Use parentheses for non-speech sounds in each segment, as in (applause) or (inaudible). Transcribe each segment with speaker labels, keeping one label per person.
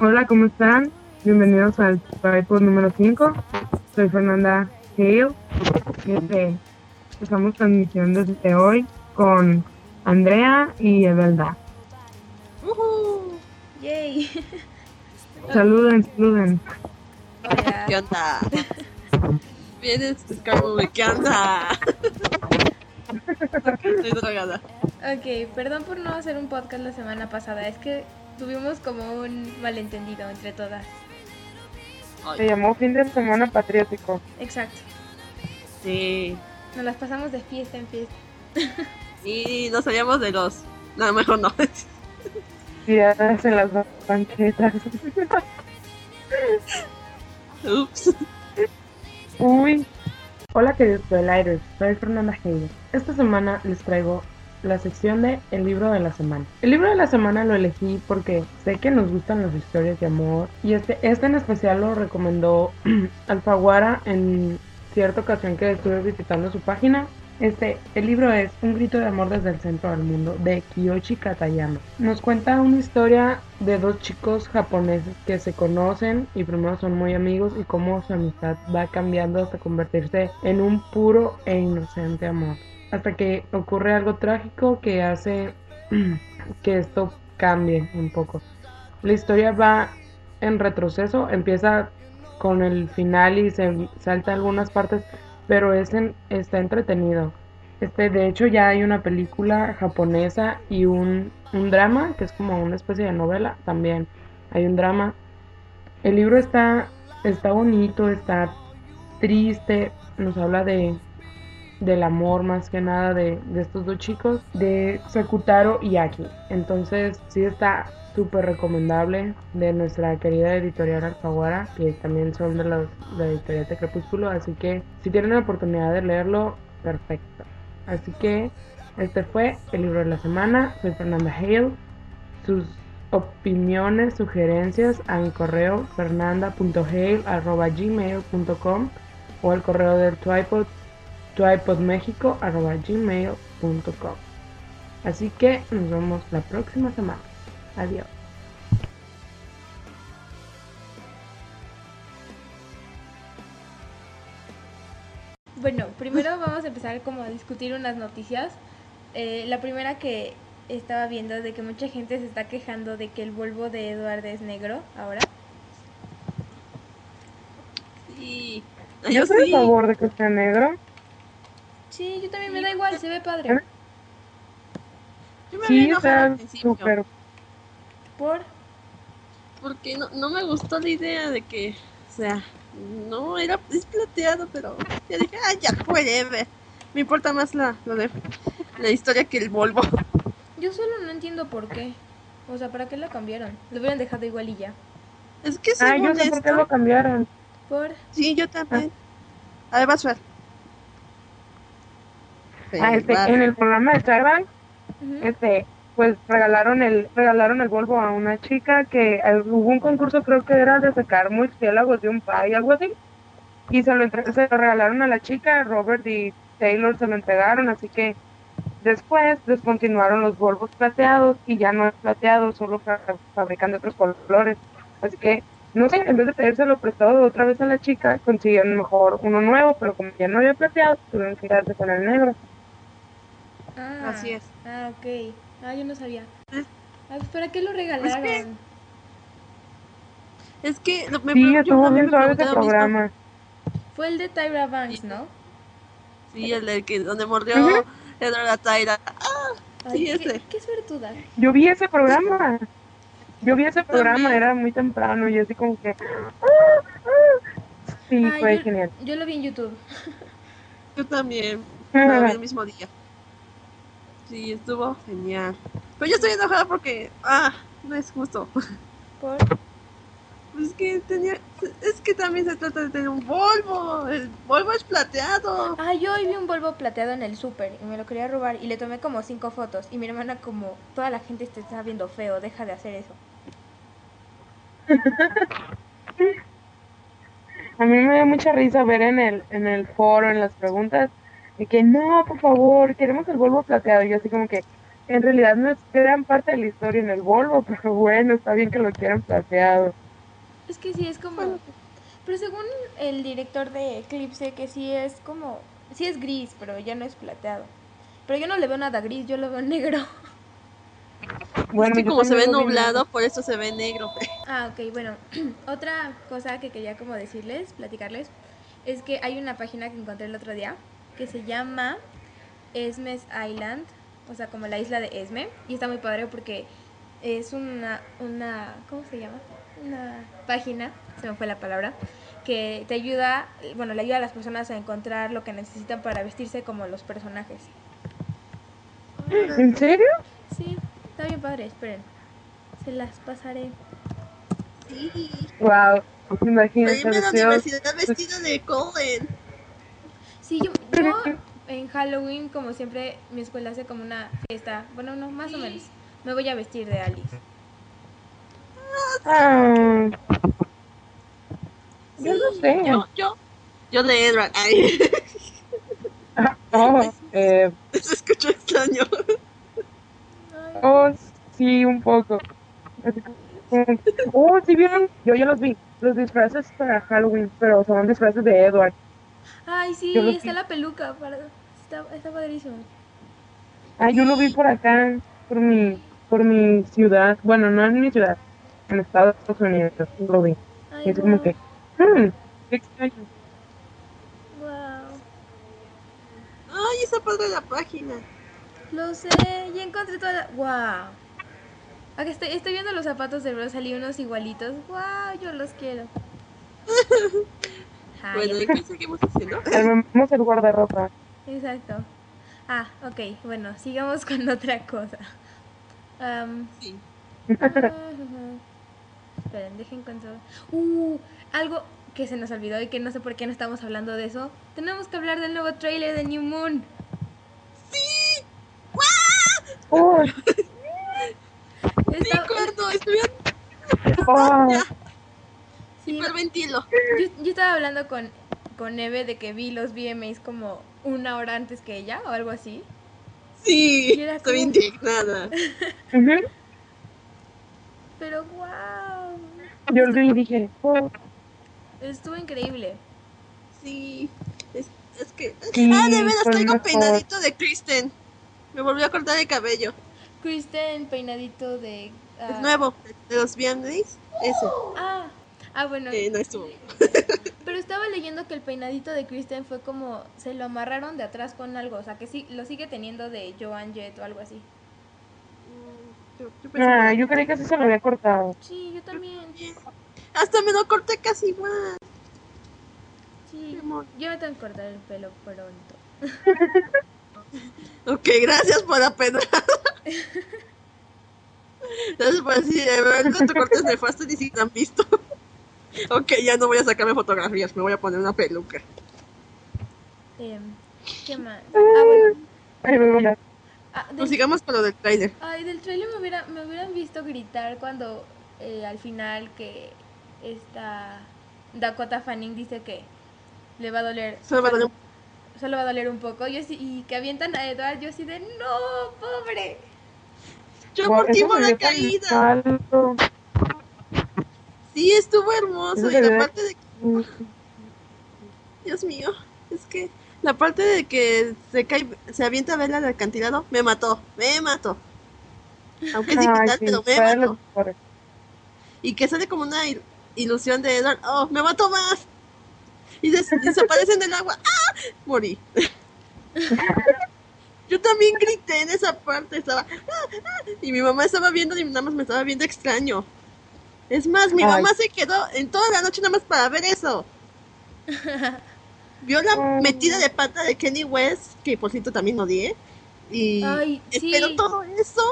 Speaker 1: Hola, ¿cómo están? Bienvenidos al Tripod número 5. Soy Fernanda Hale. Este, estamos transmitiendo desde hoy con Andrea y Evelda.
Speaker 2: ¡Uhú! ¡Yay! (laughs)
Speaker 1: Saluden, saluden.
Speaker 2: Hola.
Speaker 3: ¿Qué onda? (laughs) Vienes, Scarboy, ¿qué onda? (laughs) Estoy drogada.
Speaker 2: Ok, perdón por no hacer un podcast la semana pasada. Es que tuvimos como un malentendido entre todas.
Speaker 1: Se llamó Fin de Semana Patriótico.
Speaker 2: Exacto.
Speaker 3: sí.
Speaker 2: Nos las pasamos de fiesta en fiesta. (laughs)
Speaker 3: Y nos salíamos de los. No, mejor no.
Speaker 1: Tiradas en las banquetas.
Speaker 3: Ups.
Speaker 1: Uy. Hola queridos Twilights, soy Fernanda Hale. Esta semana les traigo la sección de El libro de la semana. El libro de la semana lo elegí porque sé que nos gustan las historias de amor y este, este en especial lo recomendó (clears throat) Alfaguara en cierta ocasión que estuve visitando su página. Este, el libro es Un grito de amor desde el centro del mundo de Kiyoshi Katayama. Nos cuenta una historia de dos chicos japoneses que se conocen y primero son muy amigos y cómo su amistad va cambiando hasta convertirse en un puro e inocente amor. Hasta que ocurre algo trágico que hace (clears throat) que esto cambie un poco. La historia va en retroceso, empieza con el final y se salta algunas partes, pero es en- está entretenido. Este, de hecho, ya hay una película japonesa y un, un drama, que es como una especie de novela, también hay un drama. El libro está, está bonito, está triste, nos habla de del amor más que nada de, de estos dos chicos, de Sakutaro y Aki. Entonces, sí está súper recomendable de nuestra querida editorial Alfaguara, que también son de la editorial de Crepúsculo, así que si tienen la oportunidad de leerlo, perfecto. Así que este fue el libro de la semana. Soy Fernanda Hale. Sus opiniones, sugerencias a mi correo fernanda.hale.gmail.com o al correo del Tripod tripodmexico.gmail.com Así que nos vemos la próxima semana. Adiós.
Speaker 2: Bueno, primero vamos a empezar como a discutir unas noticias. Eh, la primera que estaba viendo de que mucha gente se está quejando de que el Volvo de Edward es negro ahora.
Speaker 3: Sí.
Speaker 1: Yo estoy
Speaker 3: sí.
Speaker 1: a favor de que sea negro.
Speaker 2: Sí, yo también me da igual, se ve
Speaker 1: ¿Eh?
Speaker 2: padre.
Speaker 3: Yo me había
Speaker 1: Sí, está
Speaker 3: al principio.
Speaker 1: súper.
Speaker 2: Por
Speaker 3: Porque no, no me gustó la idea de que. O sea, no era. Es plateado, pero. Ya dije, ah, ya, whatever. Me importa más la, lo de, la historia que el Volvo.
Speaker 2: yo solo no entiendo por qué. O sea, ¿para qué lo cambiaron? Lo hubieran dejado igual y ya.
Speaker 3: Es que
Speaker 1: Ah, yo
Speaker 3: según
Speaker 1: sé por qué lo cambiaron.
Speaker 2: Por
Speaker 3: Sí, yo también. A ver, vas a ver.
Speaker 1: Ah, este, en el programa de Starbank,
Speaker 2: Ujú.
Speaker 1: este, pues regalaron el, regalaron el Volvo a una chica que eh, hubo un concurso, creo que era de sacar murciélagos de un pay, algo así. Y se lo, entre- se lo regalaron a la chica, Robert y Taylor se lo entregaron, así que después descontinuaron los Volvos plateados y ya no es plateado, solo fa- fabrican de otros colores. Así que, no sé, en vez de pedírselo prestado otra vez a la chica, consiguieron mejor uno nuevo, pero como ya no había plateado, tuvieron que quedarse con el negro.
Speaker 2: Ah,
Speaker 3: Así es.
Speaker 2: Ah, ok. Ah, yo no sabía.
Speaker 3: Es-
Speaker 2: Ah, pues, ¿Para qué lo regalaron?
Speaker 3: Es que lo- me
Speaker 1: Sí,
Speaker 3: pre- yo
Speaker 1: estuvo bien
Speaker 3: me
Speaker 1: suave
Speaker 3: mismo.
Speaker 1: programa.
Speaker 2: Fue el de Tyra Banks, ¿no?
Speaker 3: Sí, el del que donde mordió
Speaker 1: Ujú.
Speaker 3: Edward a Tyra. Ah, Sí,
Speaker 2: qué,
Speaker 3: ese.
Speaker 2: qué suertuda.
Speaker 1: Yo vi ese programa. Yo vi ese programa, era muy temprano y así como que... Sí,
Speaker 2: Ay,
Speaker 1: fue
Speaker 2: yo,
Speaker 1: genial.
Speaker 2: yo lo vi en YouTube.
Speaker 3: yo también. (laughs) Lo vi el mismo día. Sí, estuvo genial. Pero yo estoy enojada porque. Ah, no es justo.
Speaker 2: Por...
Speaker 3: Pues es que tenía. Es que también se trata de tener un Volvo. El Volvo es plateado.
Speaker 2: Ah, yo hoy vi un Volvo plateado en el súper y me lo quería robar y le tomé como cinco fotos y mi hermana como, toda la gente te está viendo feo, deja de hacer eso. (laughs)
Speaker 1: A mí me da mucha risa ver en el, en el foro, en las preguntas, de que no, por favor, queremos el Volvo plateado. Y yo así como que,
Speaker 4: en realidad no es gran parte de la historia en el Volvo, (laughs) pero bueno, está bien que lo quieran plateado.
Speaker 2: Es que sí es como... Pero según el director de Eclipse, que sí es como... Sí es gris, pero ya no es plateado. Pero yo no le veo nada gris, yo lo veo (laughs) negro.
Speaker 3: Bueno, es que como se ve nublado, por eso se ve negro.
Speaker 2: Ah, ok, bueno. (clears throat) Otra cosa que quería como decirles, platicarles, es que hay una página que encontré el otro día que se llama Esmes Island, o sea, como la isla de Esme, y está muy padre porque es una, una, ¿cómo se llama? Una página, se me fue la palabra, que te ayuda, bueno, le ayuda a las personas a encontrar lo que necesitan para vestirse como los personajes.
Speaker 4: ¿En serio?
Speaker 2: Sí, está bien padre, esperen. Se las pasaré.
Speaker 3: Sí.
Speaker 4: Wow, imagínate.
Speaker 3: la universidad vestida de Cohen.
Speaker 2: Sí, yo, yo en Halloween, como siempre, mi escuela hace como una fiesta. Bueno, no, más o menos. Me voy a vestir de Alice.
Speaker 4: Ah, yo no sé.
Speaker 3: Yo, yo, yo de Edward. Ay.
Speaker 4: oh, eh, (laughs)
Speaker 3: Se escuchó extraño.
Speaker 4: oh, sí, un poco. Oh, sí vieron, yo ya los vi, los disfraces para Halloween, pero son disfraces de Edward.
Speaker 2: Ay, sí, está
Speaker 4: vi.
Speaker 2: la peluca. Para... Está, está padrísimo.
Speaker 4: Ah, yo lo vi por acá, por mi, por mi ciudad, bueno, no en mi ciudad, en Estados Unidos, lo vi.
Speaker 2: Ay,
Speaker 4: Y es como que, hmm, qué extraño.
Speaker 2: wow.
Speaker 3: Ay, esa padre la página.
Speaker 2: Lo sé, ya encontré toda la... ¡Wow! Acá estoy, estoy viendo los zapatos de Rosalie, unos igualitos. ¡Wow! Yo los quiero. (laughs) Ay,
Speaker 3: Bueno, ¿y qué seguimos haciendo? (laughs)
Speaker 4: Armemos el guardarropa.
Speaker 2: exacto. Ah, ok. Bueno, sigamos (laughs) con otra cosa. Am,
Speaker 3: Sí. (laughs)
Speaker 2: Esperen, dejen. Uh, algo que se nos olvidó y que no sé por qué no estamos hablando de eso. Tenemos que hablar del nuevo trailer de New Moon.
Speaker 3: ¡Sí!
Speaker 4: Oh,
Speaker 3: Sí,
Speaker 2: Está-
Speaker 3: cuando estuvieron
Speaker 4: oh,
Speaker 2: sí,
Speaker 3: hiperventilo. (laughs)
Speaker 2: yo, yo estaba hablando con, con Eve de que vi los VMAs como una hora antes que ella o algo así.
Speaker 3: Sí,
Speaker 2: Y era
Speaker 3: estoy
Speaker 2: como-
Speaker 3: indignada. (laughs)
Speaker 2: Pero wow,
Speaker 4: Yo lo vi y dije, oh,
Speaker 2: estuvo increíble.
Speaker 3: Sí, es, es que...
Speaker 4: Sí,
Speaker 3: ah, de veras, traigo
Speaker 4: mejor.
Speaker 3: peinadito de Kristen. Me volvió a cortar el cabello.
Speaker 2: Kristen peinadito de... ah,
Speaker 3: Es nuevo, de los viernes. Ese.
Speaker 2: Ah, ah bueno.
Speaker 3: Eh, no estuvo. (laughs)
Speaker 2: Pero estaba leyendo que el peinadito de Kristen fue como se lo amarraron de atrás con algo, o sea que sí lo sigue teniendo de Joan Jett o algo así.
Speaker 3: Mm, Yo, yo pensé
Speaker 4: ah,
Speaker 3: que-
Speaker 4: yo creí que así se lo había cortado.
Speaker 2: Sí, yo también.
Speaker 3: Hasta me lo corté casi igual.
Speaker 2: Sí. Yo me tengo que cortar el pelo pronto. (laughs)
Speaker 3: Ok, gracias por la (laughs) pedrada. Gracias por decir, de verdad, tu corte es nefasto ni si te han visto. Ok, ya no voy a sacarme fotografías, me voy a poner una peluca.
Speaker 2: Em, ¿Qué más? Ah, bueno. Ah, del,
Speaker 3: Pues sigamos con lo del trailer.
Speaker 2: ay, del trailer me, hubiera, me hubieran visto gritar cuando eh, al final que esta Dakota Fanning dice que le va a doler.
Speaker 3: Solo va a doler-
Speaker 2: solo va a doler un poco. Yo sí, y que avientan a Edward, yo así de no, pobre.
Speaker 3: Yo por ti
Speaker 4: tan
Speaker 3: caída.
Speaker 4: alto.
Speaker 3: Sí, estuvo hermoso. Y la parte de. Dios mío, es que la parte de que se cae, se avienta a verla al acantilado, me mató, me mató. Aunque es
Speaker 4: Ay,
Speaker 3: digital,
Speaker 4: sí,
Speaker 3: pero me
Speaker 4: los
Speaker 3: mató. Y que sale como una il- ilusión de Edward, oh, me mató más. Y des- y desaparece en el agua, ¡ah! Morí. (laughs) Yo también grité en esa parte, estaba, "Ah, ah", y mi mamá estaba viendo y nada más me estaba viendo extraño. Es más, mi
Speaker 4: Ay.
Speaker 3: mamá se quedó en toda la noche nada más para ver eso. (laughs) Vio la
Speaker 4: Ay.
Speaker 3: metida de pata de Kenny West, que por cierto también odié. Y
Speaker 2: Ay, sí.
Speaker 3: espero todo eso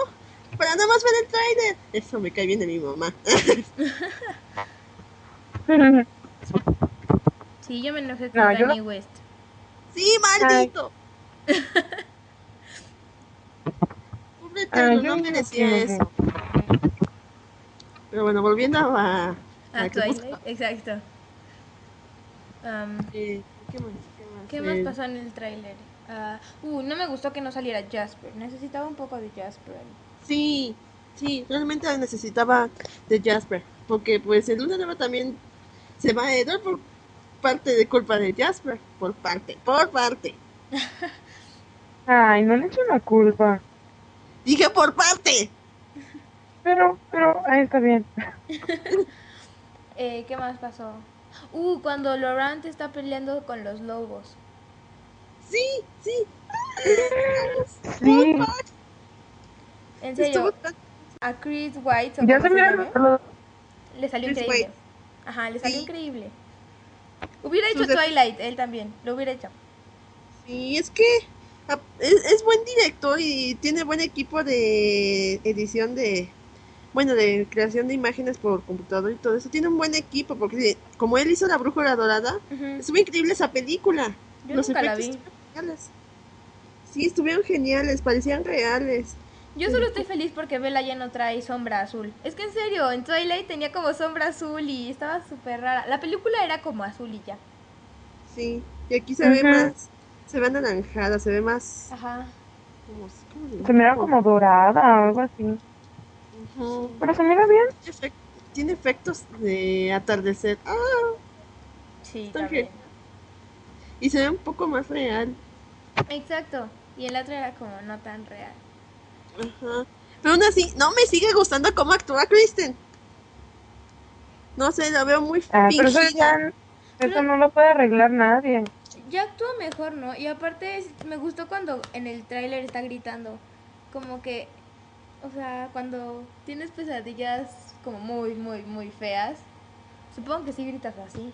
Speaker 3: para nada más ver el trailer. Eso me cae bien de mi mamá. (laughs)
Speaker 2: Sí, yo me enojé con
Speaker 4: No, yo
Speaker 2: Kanye West.
Speaker 3: sí, maldito. (laughs) Pobre no
Speaker 4: no
Speaker 3: merecía eso. Pero bueno, volviendo a... A
Speaker 2: Twilight, exacto. Am,
Speaker 3: Eh, ¿Qué más? ¿Qué más?
Speaker 2: ¿Qué
Speaker 3: Eh,
Speaker 2: más pasó en el tráiler? Ah, uh, no me gustó que no saliera Jasper. Necesitaba un poco de Jasper.
Speaker 3: Sí, sí, realmente necesitaba de Jasper. Porque pues el Luna Nueva también se va a Edward por parte de culpa de Jasper. Por parte, por parte. (laughs)
Speaker 4: Ay, no le echo la culpa.
Speaker 3: Dije por parte.
Speaker 4: Pero, pero, ahí está bien. (laughs)
Speaker 2: eh, ¿Qué más pasó? Uh, cuando Laurent está peleando con los lobos.
Speaker 3: Sí, sí.
Speaker 4: Sí.
Speaker 2: En serio, a Chris White
Speaker 4: Ya se los...
Speaker 2: le salió
Speaker 3: Chris
Speaker 2: increíble.
Speaker 3: White.
Speaker 2: Ajá, le salió
Speaker 3: Sí.
Speaker 2: increíble. Hubiera hecho
Speaker 3: Sus
Speaker 2: Twilight, él también, lo hubiera hecho.
Speaker 3: Sí, es que es, es buen director y tiene buen equipo de edición de, bueno, de creación de imágenes por computador y todo eso. Tiene un buen equipo porque como él hizo La Brújula Dorada,
Speaker 2: Ujú.
Speaker 3: estuvo increíble esa película.
Speaker 2: Yo
Speaker 3: Los
Speaker 2: nunca la vi.
Speaker 3: estuvieron geniales. Sí, estuvieron geniales, parecían reales.
Speaker 2: Yo solo estoy feliz porque Bella ya no trae sombra azul. Es que en serio, en Twilight tenía como sombra azul y estaba súper rara. La película era como azul y ya.
Speaker 3: Sí, y aquí se ve más, se ve anaranjada, se ve más...
Speaker 2: Ajá.
Speaker 3: ¿cómo, cómo le
Speaker 4: Se mira
Speaker 3: digo?
Speaker 4: como dorada o algo así. Pero se mira bien.
Speaker 3: Tiene efec- Tiene efectos de atardecer. Ah,
Speaker 2: Sí, también.
Speaker 3: y se ve un poco más real.
Speaker 2: Exacto. Y el otro era como no tan real.
Speaker 3: Ajá. Pero aún así, no me sigue gustando cómo actúa Kristen. No sé, la veo muy
Speaker 4: Ah, pero eso ya... Eso no lo puede arreglar nadie.
Speaker 2: Ya actúa mejor, ¿no? Y aparte es- me gustó cuando en el tráiler está gritando. Como que, o sea, cuando tienes pesadillas como muy, muy, muy feas. Supongo que sí gritas así.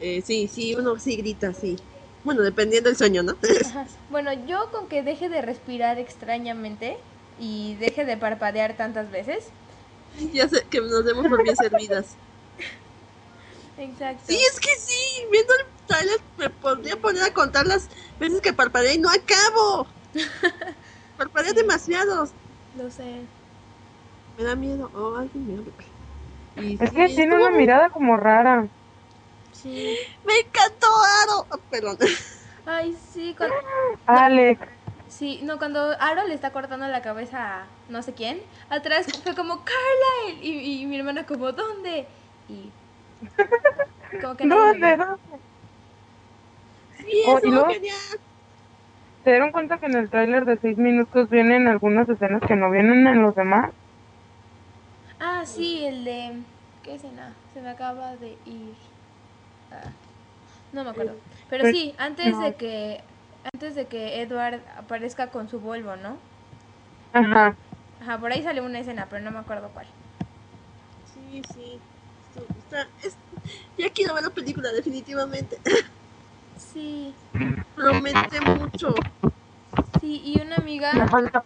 Speaker 3: Eh, sí, sí, uno sí grita, sí. Bueno, dependiendo del sueño, ¿no? (laughs)
Speaker 2: Ajá. Bueno, yo con que deje de respirar extrañamente y deje de parpadear tantas veces. (laughs)
Speaker 3: ya sé que nos demos por bien servidas.
Speaker 2: Exacto.
Speaker 3: Sí, es que sí, viendo el trailer me podría poner a contar las veces que parpadeé y no acabo. (laughs) Parpadeé
Speaker 2: Sí.
Speaker 3: demasiados.
Speaker 2: Lo sé.
Speaker 3: Me da miedo. Oh, alguien me habla. Y
Speaker 4: Es
Speaker 3: sí,
Speaker 4: que tiene una mirada como rara.
Speaker 2: Sí.
Speaker 3: Me encantó Aro. Ah, perdón.
Speaker 2: Ay, sí. Cuando, (gasps)
Speaker 4: Alex.
Speaker 2: sí, no, cuando Aro le está cortando la cabeza a no sé quién, atrás fue como Carlyle. Y, y mi hermana como, ¿dónde? Y como que (laughs)
Speaker 4: ¿Dónde? ¿Dónde?
Speaker 3: Sí,
Speaker 4: Oh, y
Speaker 3: estuvo
Speaker 4: luego-
Speaker 3: genial.
Speaker 4: ¿Se dieron cuenta que en el tráiler de 6 minutos vienen algunas escenas que no vienen en los demás?
Speaker 2: Ah, sí, el de... ¿Qué escena? Se me acaba de ir. Ah, no me acuerdo. Pero
Speaker 4: Pues,
Speaker 2: sí, antes
Speaker 4: no.
Speaker 2: de que antes de que Edward aparezca con su Volvo, ¿no?
Speaker 4: Ajá.
Speaker 2: Ajá, por ahí sale una escena, pero no me acuerdo cuál.
Speaker 3: Sí, sí. Esto- está- es- ya quiero ver la película, definitivamente. (laughs)
Speaker 2: Sí, (laughs)
Speaker 3: Promete mucho.
Speaker 2: sí, y una amiga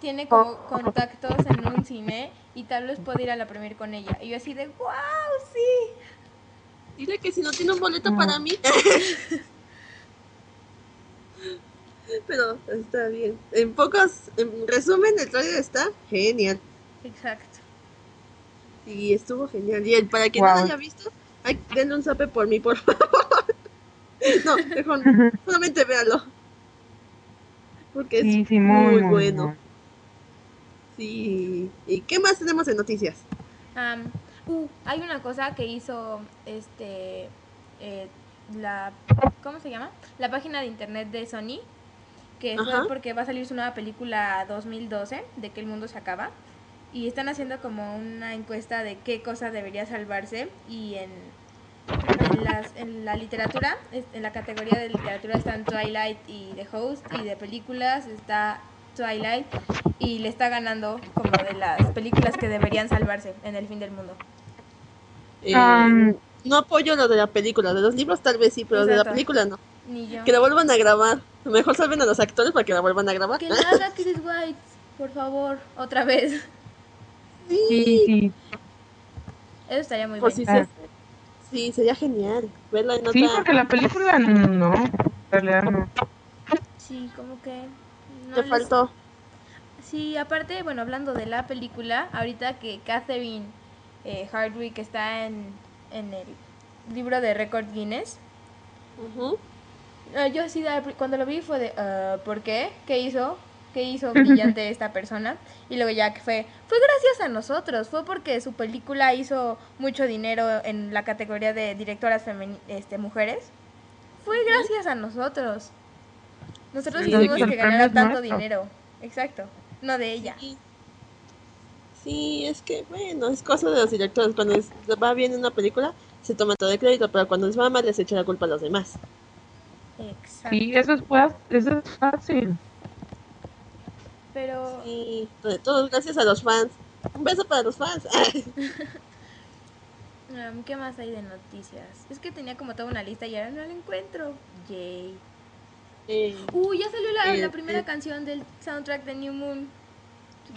Speaker 2: tiene como contactos en un cine y tal vez puedo ir a la premier con ella. Y yo así de, wow, sí.
Speaker 3: Dile que si no tiene un boleto
Speaker 4: No.
Speaker 3: para mí. (laughs) Pero está bien. En pocos, en resumen, el trailer está genial.
Speaker 2: Exacto.
Speaker 3: Y estuvo genial. Y el, para quien no
Speaker 4: Wow.
Speaker 3: lo haya visto, ay, denle un zape por mí, por (laughs) favor. No, mejor (laughs) solamente véalo. Porque es
Speaker 4: Sí, sí,
Speaker 3: muy,
Speaker 4: muy, muy
Speaker 3: bueno.
Speaker 4: bueno.
Speaker 3: Sí. ¿Y qué más tenemos en noticias?
Speaker 2: Am, uh, hay una cosa que hizo este eh, la ¿cómo se llama? La página de internet de Sony que
Speaker 3: Ajá.
Speaker 2: fue porque va a salir su nueva película 2012 de que el mundo se acaba y están haciendo como una encuesta de qué cosa debería salvarse y en en, las, en la literatura, en la categoría de literatura están Twilight y The Host, y de películas está Twilight, y le está ganando como de las películas que deberían salvarse en el fin del mundo.
Speaker 3: Eh,
Speaker 4: Am,
Speaker 3: no apoyo lo de la película. De los libros tal vez sí, pero de la
Speaker 2: Exacto.
Speaker 3: película no.
Speaker 2: Ni yo.
Speaker 3: Que la vuelvan a grabar. Mejor salven a los actores para que la vuelvan a grabar.
Speaker 2: Que la haga Chris White, por favor, otra vez.
Speaker 4: sí, sí.
Speaker 2: Eso estaría muy
Speaker 3: Por
Speaker 2: bien.
Speaker 3: si se- Sí, sería genial. Verla en
Speaker 4: Sí,
Speaker 3: otra.
Speaker 4: porque la película no, en realidad no.
Speaker 2: Sí, como que... no
Speaker 3: Te
Speaker 2: les-
Speaker 3: faltó.
Speaker 2: Sí, aparte, bueno, hablando de la película, ahorita que Catherine eh, Hardwick está en, en el libro de récord Guinness. Ah, yo sí, cuando lo vi fue de, ah, ¿por qué? ¿Qué hizo? ¿Qué hizo brillante esta persona? Y luego ya que fue, fue gracias a nosotros, fue porque su película hizo mucho dinero en la categoría de directoras este, mujeres. Fue gracias a nosotros. Nosotros
Speaker 3: Sí,
Speaker 2: hicimos
Speaker 4: que
Speaker 2: que ganara tanto dinero. Exacto, no de ella.
Speaker 3: Sí. Sí, es que, bueno, es cosa de los directores. Cuando les va bien en una película, se toman todo el crédito, pero cuando les va mal, les echan la culpa a los demás.
Speaker 2: Exacto.
Speaker 4: Sí, eso es, eso es fácil.
Speaker 2: Pero
Speaker 3: Sí, de todos, gracias a los fans. Un beso para los fans. (laughs)
Speaker 2: ¿Qué más hay de noticias? Es que tenía como toda una lista y ahora no la encuentro. Yay.
Speaker 3: Eh,
Speaker 2: Uh, ya salió la,
Speaker 3: Eh,
Speaker 2: la primera
Speaker 3: eh.
Speaker 2: canción del soundtrack de New Moon.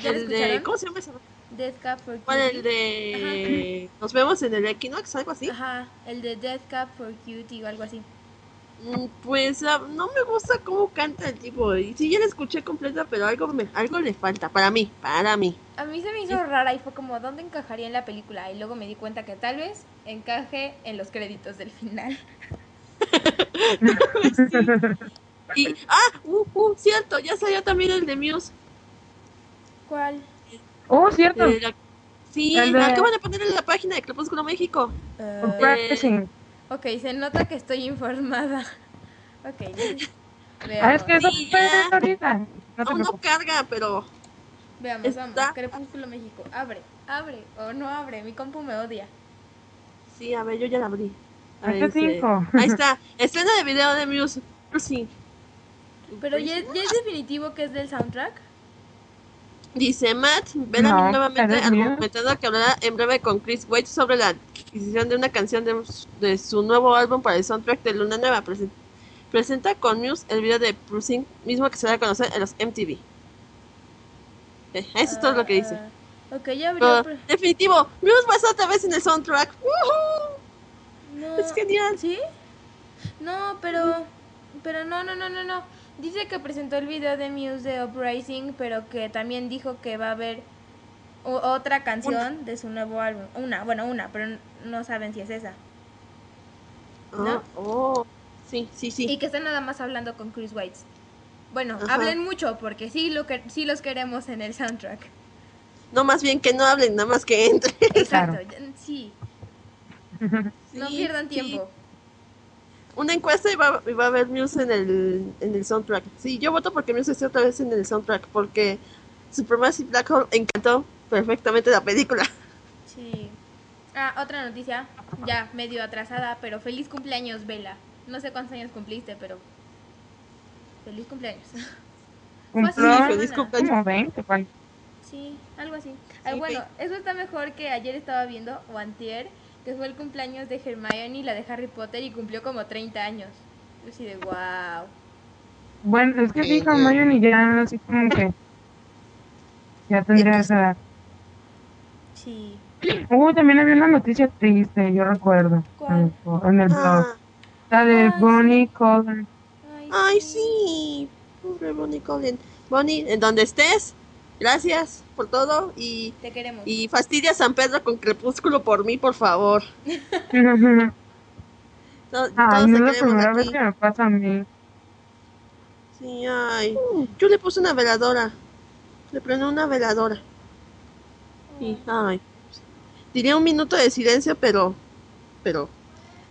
Speaker 2: ¿Ya
Speaker 3: el de? ¿Cómo se llama ese?
Speaker 2: Death Cab for
Speaker 3: ¿Cuál?
Speaker 2: Cutie.
Speaker 3: El de. Nos vemos en el Equinox, algo así.
Speaker 2: Ajá, el de Death Cab for Cutie o algo así.
Speaker 3: Mm, Pues no me gusta cómo canta el tipo. Y sí, ya la escuché completa, pero algo, me, algo le falta. Para mí, para mí.
Speaker 2: A mí se me hizo rara y fue como, ¿dónde encajaría en la película? Y luego me di cuenta que tal vez encaje en los créditos del final. (laughs)
Speaker 3: Y. ¡Ah! Uh, uh, cierto, ya salió también el de Muse.
Speaker 2: ¿Cuál?
Speaker 4: oh, cierto.
Speaker 3: la- Sí,
Speaker 4: de-
Speaker 3: acaban de poner en la página de Crepúsculo México.
Speaker 2: Eh,
Speaker 4: Por practicing.
Speaker 2: Ok, se nota que estoy informada. (laughs) Ok.
Speaker 4: Ah, es que eso
Speaker 3: Sí, ya.
Speaker 4: ahorita. No te
Speaker 3: Aún no carga, pero.
Speaker 2: Veamos,
Speaker 3: Está-
Speaker 2: vamos. Crepúsculo México. Abre, abre o no abre. Mi compu me odia.
Speaker 3: Sí, a ver, yo ya la abrí. A ver. Ahí está. Escena (laughs) de video de Muse. Sí.
Speaker 2: Pero ya, ya es definitivo que es del soundtrack.
Speaker 3: Dice Matt Bellamy
Speaker 4: No,
Speaker 3: nuevamente argumentando que hablará en breve con Chris Wade sobre la adquisición de una canción de, de su nuevo álbum para el soundtrack de Luna Nueva. Presen- presenta con Muse el video de Brucing, mismo que se da a conocer en los MTV. Eh, eso es todo lo que dice.
Speaker 2: Ah, ok, ya abrió.
Speaker 3: Pero,
Speaker 2: pero-
Speaker 3: definitivo, Muse va a estar otra vez en el soundtrack. ¡Woohoo!
Speaker 2: no.
Speaker 3: Es genial.
Speaker 2: ¿Sí? No, pero. Pero no, no, no, no, no. Dice que presentó el video de Muse de Uprising, pero que también dijo que va a haber otra canción de su nuevo álbum. Una, bueno, una, pero no saben si es esa. ¿No?
Speaker 3: Ah, oh, sí, sí, sí.
Speaker 2: Y que están nada más hablando con Chris White. Bueno,
Speaker 3: Ajá.
Speaker 2: hablen mucho porque sí, lo que, sí los queremos en el soundtrack.
Speaker 3: No, más bien que no hablen, nada más que entre.
Speaker 2: Exacto,
Speaker 4: Claro.
Speaker 2: sí, (laughs)
Speaker 3: Sí,
Speaker 2: no pierdan
Speaker 3: sí. Una encuesta y va, y va a haber Muse en el, en el soundtrack. Sí, yo voto porque Muse esté otra vez en el soundtrack porque Supermassive Black Hole encantó perfectamente la película.
Speaker 2: Sí. Ah, otra noticia, ya medio atrasada, pero feliz cumpleaños, Vela. No sé cuántos años cumpliste, pero feliz cumpleaños. (laughs) Una
Speaker 3: feliz cumpleaños.
Speaker 4: como 20, ¿cuál?
Speaker 2: Sí, algo así. Ah,
Speaker 3: Sí,
Speaker 2: bueno, eso está mejor que ayer estaba viendo, o antier, que fue el cumpleaños de Hermione, la de Harry Potter, y cumplió como 30 años. Yo así de, wow.
Speaker 4: Bueno, es que sí,
Speaker 3: Sí,
Speaker 4: Hermione ya así como que ya tendría esa edad.
Speaker 2: Sí.
Speaker 4: Uh, también había una noticia triste, yo recuerdo.
Speaker 2: ¿Cuál?
Speaker 4: En el blog.
Speaker 3: Ah,
Speaker 4: La de
Speaker 2: Ay,
Speaker 4: Bonnie Collar.
Speaker 2: Ay,
Speaker 3: sí. Pobre Bonnie Colin. Bonnie, en donde estés, gracias por todo y,
Speaker 2: Te queremos.
Speaker 3: y fastidia a San Pedro con Crepúsculo por mí, por favor. (laughs)
Speaker 4: Ay, no es la primera vez que me pasa a mí.
Speaker 3: Sí, ay. Yo le puse una veladora. Le prendí una veladora. Y, ay. Diría un minuto de silencio, pero. Pero.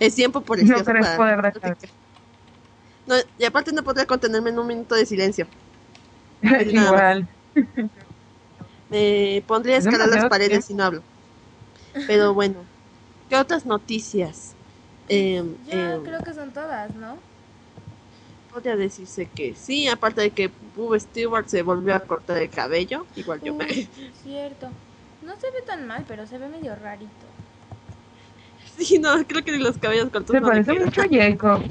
Speaker 3: Es tiempo por
Speaker 4: No crees poder.
Speaker 3: No, y aparte no podría contenerme en un minuto de silencio. (laughs) Nada
Speaker 4: Igual.
Speaker 3: Me pondría a
Speaker 4: Es
Speaker 3: escalar las paredes si no hablo. Pero bueno. ¿Qué otras noticias?
Speaker 2: Ya
Speaker 3: em,
Speaker 2: creo que son todas, ¿no?
Speaker 3: podría decirse que sí, aparte de que Bob Stewart se volvió a cortar el cabello, igual yo.
Speaker 2: Uy, (laughs) cierto. No se ve tan mal, pero se ve medio rarito.
Speaker 3: Sí, no, creo que ni los cabellos cortos
Speaker 4: Se
Speaker 3: no
Speaker 4: parece mucho a Jacob.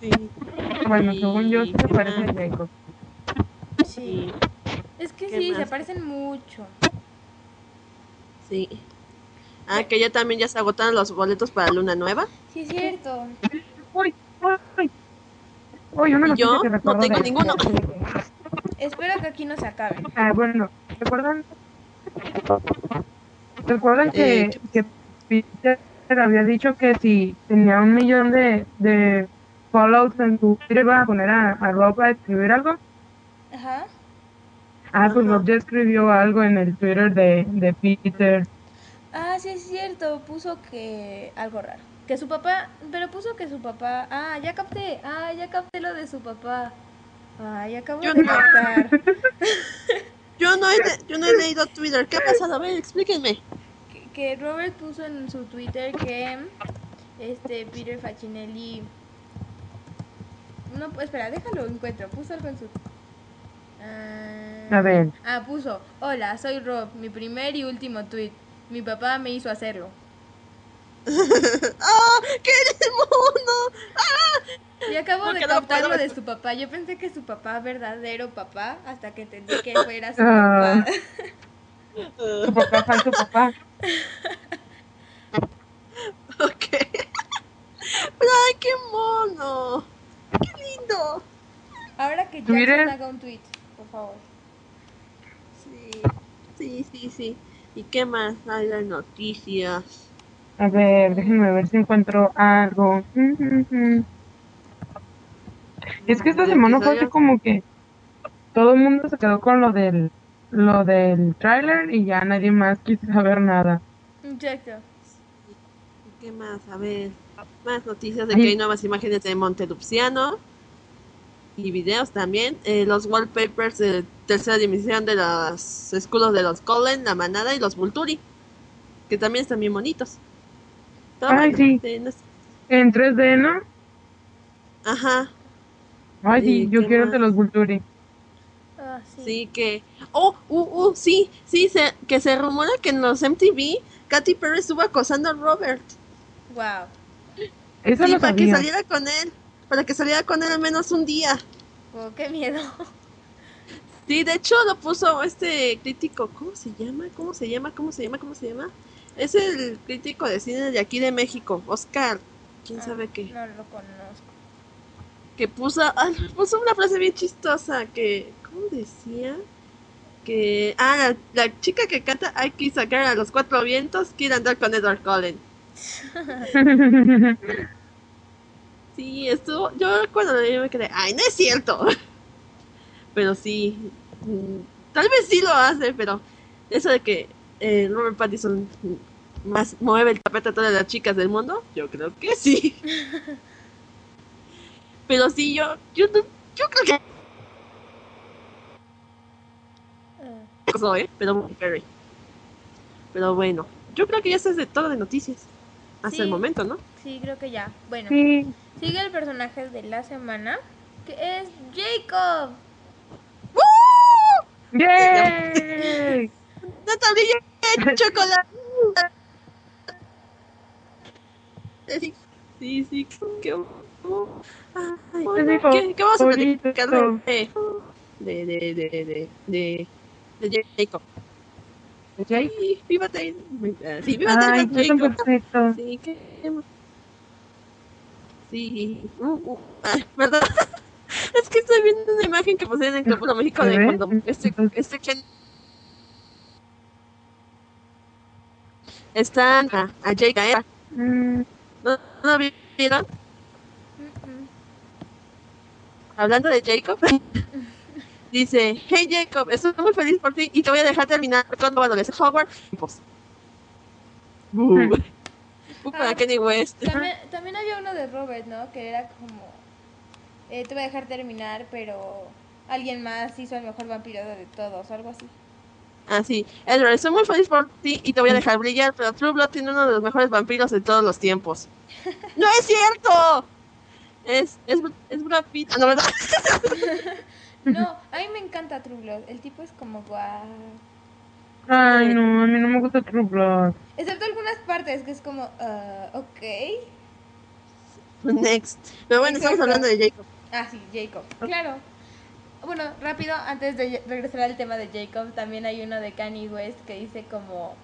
Speaker 3: Sí,
Speaker 4: Bueno,
Speaker 3: Y-
Speaker 4: según yo, sí se
Speaker 3: ¿qué
Speaker 4: parece a
Speaker 3: más?
Speaker 4: Jacob.
Speaker 2: Sí. Es que
Speaker 3: ¿Qué
Speaker 2: sí, se parecen mucho.
Speaker 3: sí. Ah, que ya también ya se agotaron los boletos para Luna Nueva.
Speaker 2: Sí, es cierto.
Speaker 4: Uy, uy, uy. Uy, una
Speaker 3: ¿Y
Speaker 4: noticia
Speaker 3: yo?
Speaker 4: que
Speaker 3: No tengo
Speaker 4: de-
Speaker 3: ninguno.
Speaker 2: Espero que aquí no se acabe.
Speaker 4: Ah, bueno, ¿recuerdan? ¿Recuerdan que,
Speaker 3: Eh,
Speaker 4: que Peter había dicho que si tenía un millón de, de follows en tu Twitter va a poner a, a Rob a escribir algo.
Speaker 2: Ajá.
Speaker 4: Ah, pues. Rob ya escribió algo en el Twitter de, de Peter.
Speaker 2: Ah, sí es cierto, puso que algo raro. Que su papá, pero puso que su papá, ah, ya capté, ah, ya capté lo de su papá. Ay, acabo
Speaker 3: Yo
Speaker 2: de
Speaker 3: no.
Speaker 2: captar. (laughs)
Speaker 3: Yo no, he, yo no he leído Twitter. ¿Qué ha pasado? A ver, explíquenme.
Speaker 2: que, que Robert puso en su Twitter que este Peter Facinelli no pues, espera déjalo encuentro puso algo en su Ah,
Speaker 4: A ver.
Speaker 2: ah puso hola soy Rob mi primer y último tweet mi papá me hizo hacerlo (laughs)
Speaker 3: ¡Ah! ¡Qué mono!
Speaker 2: y acabo de
Speaker 3: Porque no
Speaker 2: captar
Speaker 3: puedo
Speaker 2: lo de su papá yo pensé que su papá verdadero papá hasta que entendí que fuera su
Speaker 4: Ah.
Speaker 2: papá
Speaker 4: Tu papá, falso papá. (laughs)
Speaker 3: Ok. Pero, ¡Ay, qué mono! ¡Qué lindo!
Speaker 2: ahora que. Jackson haga un tweet favor
Speaker 3: Sí, sí, sí, sí. ¿Y qué más hay de noticias?
Speaker 4: A ver, déjenme ver si encuentro algo. Es que esta
Speaker 3: De
Speaker 4: semana fue así como que todo el mundo se quedó con lo del lo del tráiler y ya nadie más quiso saber nada.
Speaker 2: exacto
Speaker 3: ¿Y qué más? A ver, más noticias de que hay nuevas imágenes de Montelupciano y videos también. Eh, los wallpapers de tercera dimensión de los escudos de los Colen, la manada y los Vulturi, que también están bien bonitos. Pero
Speaker 4: Ay,
Speaker 3: bueno,
Speaker 4: sí.
Speaker 3: no es-
Speaker 4: En 3D, ¿no?
Speaker 3: Ajá,
Speaker 4: Ay, sí, yo
Speaker 3: ¿qué
Speaker 4: quiero
Speaker 3: más?
Speaker 4: de los Vulturi.
Speaker 2: ah, sí.
Speaker 3: sí que... Oh, uh, uh, sí, sí, se, que se rumora que en los MTV Katy Perry estuvo acosando a Robert.
Speaker 2: wow
Speaker 4: Eso
Speaker 3: Sí,
Speaker 4: lo
Speaker 3: para que
Speaker 4: sabía.
Speaker 3: saliera con él. Para que saliera con él al menos un día.
Speaker 2: Oh, qué miedo (laughs)
Speaker 3: Sí, de hecho lo puso este crítico, ¿cómo se llama? ¿Cómo se llama? ¿Cómo se llama? ¿Cómo se llama? Es el crítico de cine de aquí de México, Oscar. ¿Quién
Speaker 2: Ah,
Speaker 3: sabe qué?
Speaker 2: No lo conozco.
Speaker 3: Que puso, (laughs) ah, puso una frase bien chistosa que, ¿cómo decía? Que, ah, la, la chica que canta Hay que sacar a los cuatro vientos quiere andar con Edward Cullen. (laughs) Sí, estuvo, yo cuando lo leí me quedé, ay, no es cierto. (laughs) Pero sí, mm, tal vez sí lo hace, pero eso de que eh, Robert Pattinson más mueve el tapete a todas las chicas del mundo, yo creo que sí. (laughs) Pero sí, yo, yo, yo creo que
Speaker 2: Ah, (laughs)
Speaker 3: ¿eh? Pero muy Perry. Pero bueno, yo creo que ya es de todo de noticias. Hasta
Speaker 2: Sí.
Speaker 3: el momento, ¿no?
Speaker 2: sí, creo que ya. Bueno,
Speaker 4: sí.
Speaker 2: sigue el personaje de la semana, que es Jacob.
Speaker 4: ¡Yay!
Speaker 3: ¡Una tablilla de chocolate! Sí, sí, sí, qué... Ay, ¿qué, qué vamos a platicar de, de, de, de, de, de, de Jacob?
Speaker 4: ¿Jay?
Speaker 3: Sí, viva Taylor. Sí, viva
Speaker 4: Ay,
Speaker 3: Taylor
Speaker 4: perfecto.
Speaker 3: Sí, qué... Sí, uh, uh, ay, ¿verdad? (laughs) Es que estoy viendo una imagen que pusieron en Club México de cuando este, este Ken... Están a, a Jake.
Speaker 4: Mm,
Speaker 3: ¿No, ¿No vieron?
Speaker 2: Mm, mm.
Speaker 3: Hablando de Jacob. (laughs) Dice, hey Jacob, estoy muy feliz por ti y te voy a dejar terminar con adolescente Hogwarts. Pues,
Speaker 4: Hmm.
Speaker 3: uh, uh, para
Speaker 2: Ah.
Speaker 3: Kenny West.
Speaker 2: También, también había uno de Robert, ¿no? Que era como, eh, te voy a dejar terminar, pero alguien más hizo el mejor vampiro de todos, algo así.
Speaker 3: Ah, sí. Edward, estoy muy feliz por ti y te voy a dejar brillar, pero True Blood tiene uno de los mejores vampiros de todos los tiempos. (laughs) ¡No es cierto! Es, es, es Brad Pitt. Ah, no, ¿verdad? (laughs)
Speaker 2: No, (laughs) a mí me encanta True Blood. El tipo es como guau.
Speaker 4: Ay, no, a mí no me gusta True Blood.
Speaker 2: Excepto algunas partes que es como, ah, ok.
Speaker 3: Next. Pero bueno, estamos hablando de Jacob.
Speaker 2: Ah, sí, Jacob. Claro. Bueno, rápido, antes de regresar al tema de Jacob, también hay uno de Kanye West que dice como,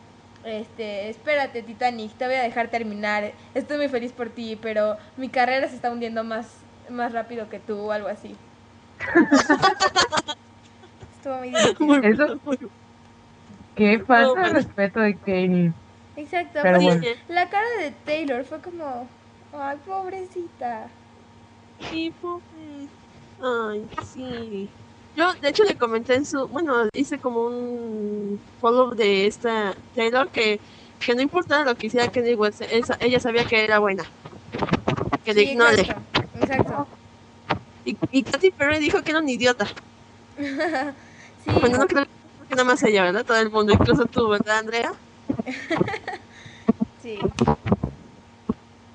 Speaker 2: este, espérate Titanic, te voy a dejar terminar, estoy muy feliz por ti, pero mi carrera se está hundiendo más, más rápido que tú, o algo así. Estuvo muy.
Speaker 3: Muy,
Speaker 4: Eso-
Speaker 3: muy-
Speaker 4: Qué falta de respeto de Kenny.
Speaker 2: Exacto,
Speaker 4: Pero
Speaker 2: porque
Speaker 4: bueno.
Speaker 2: la cara de Taylor fue como, ay, pobrecita.
Speaker 3: Y pobre. Ay, sí. Yo, de hecho, le comenté en su. Bueno, hice como un follow de esta Taylor que, que no importaba lo que hiciera Kenny West, ella sabía que era buena. Que le
Speaker 2: Sí,
Speaker 3: ignore.
Speaker 2: exacto, exacto.
Speaker 3: Y, y Katy Perry dijo que era un idiota. (laughs)
Speaker 2: sí,
Speaker 3: Bueno, no creo que nada más ella, ¿verdad? Todo el mundo, incluso tú, ¿verdad, Andrea? (laughs)
Speaker 2: sí.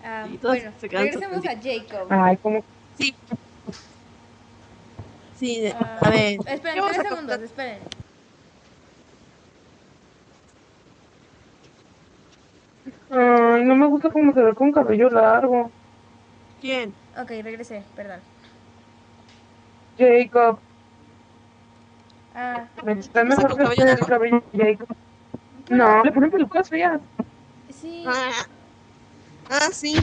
Speaker 2: Ah, bueno, regresemos a Jacob.
Speaker 4: Ay, como
Speaker 3: Sí. Sí,
Speaker 2: Ah,
Speaker 3: a ver.
Speaker 2: Esperen,
Speaker 3: ¿qué vamos
Speaker 2: tres segundos, esperen.
Speaker 4: Ay, no me gusta cómo se ve con cabello largo.
Speaker 3: ¿Quién?
Speaker 2: Ok, regresé, perdón.
Speaker 4: Jacob.
Speaker 2: Ah,
Speaker 4: Está
Speaker 3: gusta
Speaker 4: mejor que
Speaker 3: cabello
Speaker 4: el cabello de Jacob. No, le ponen pelucas feas.
Speaker 2: sí.
Speaker 3: Ah, ah, sí.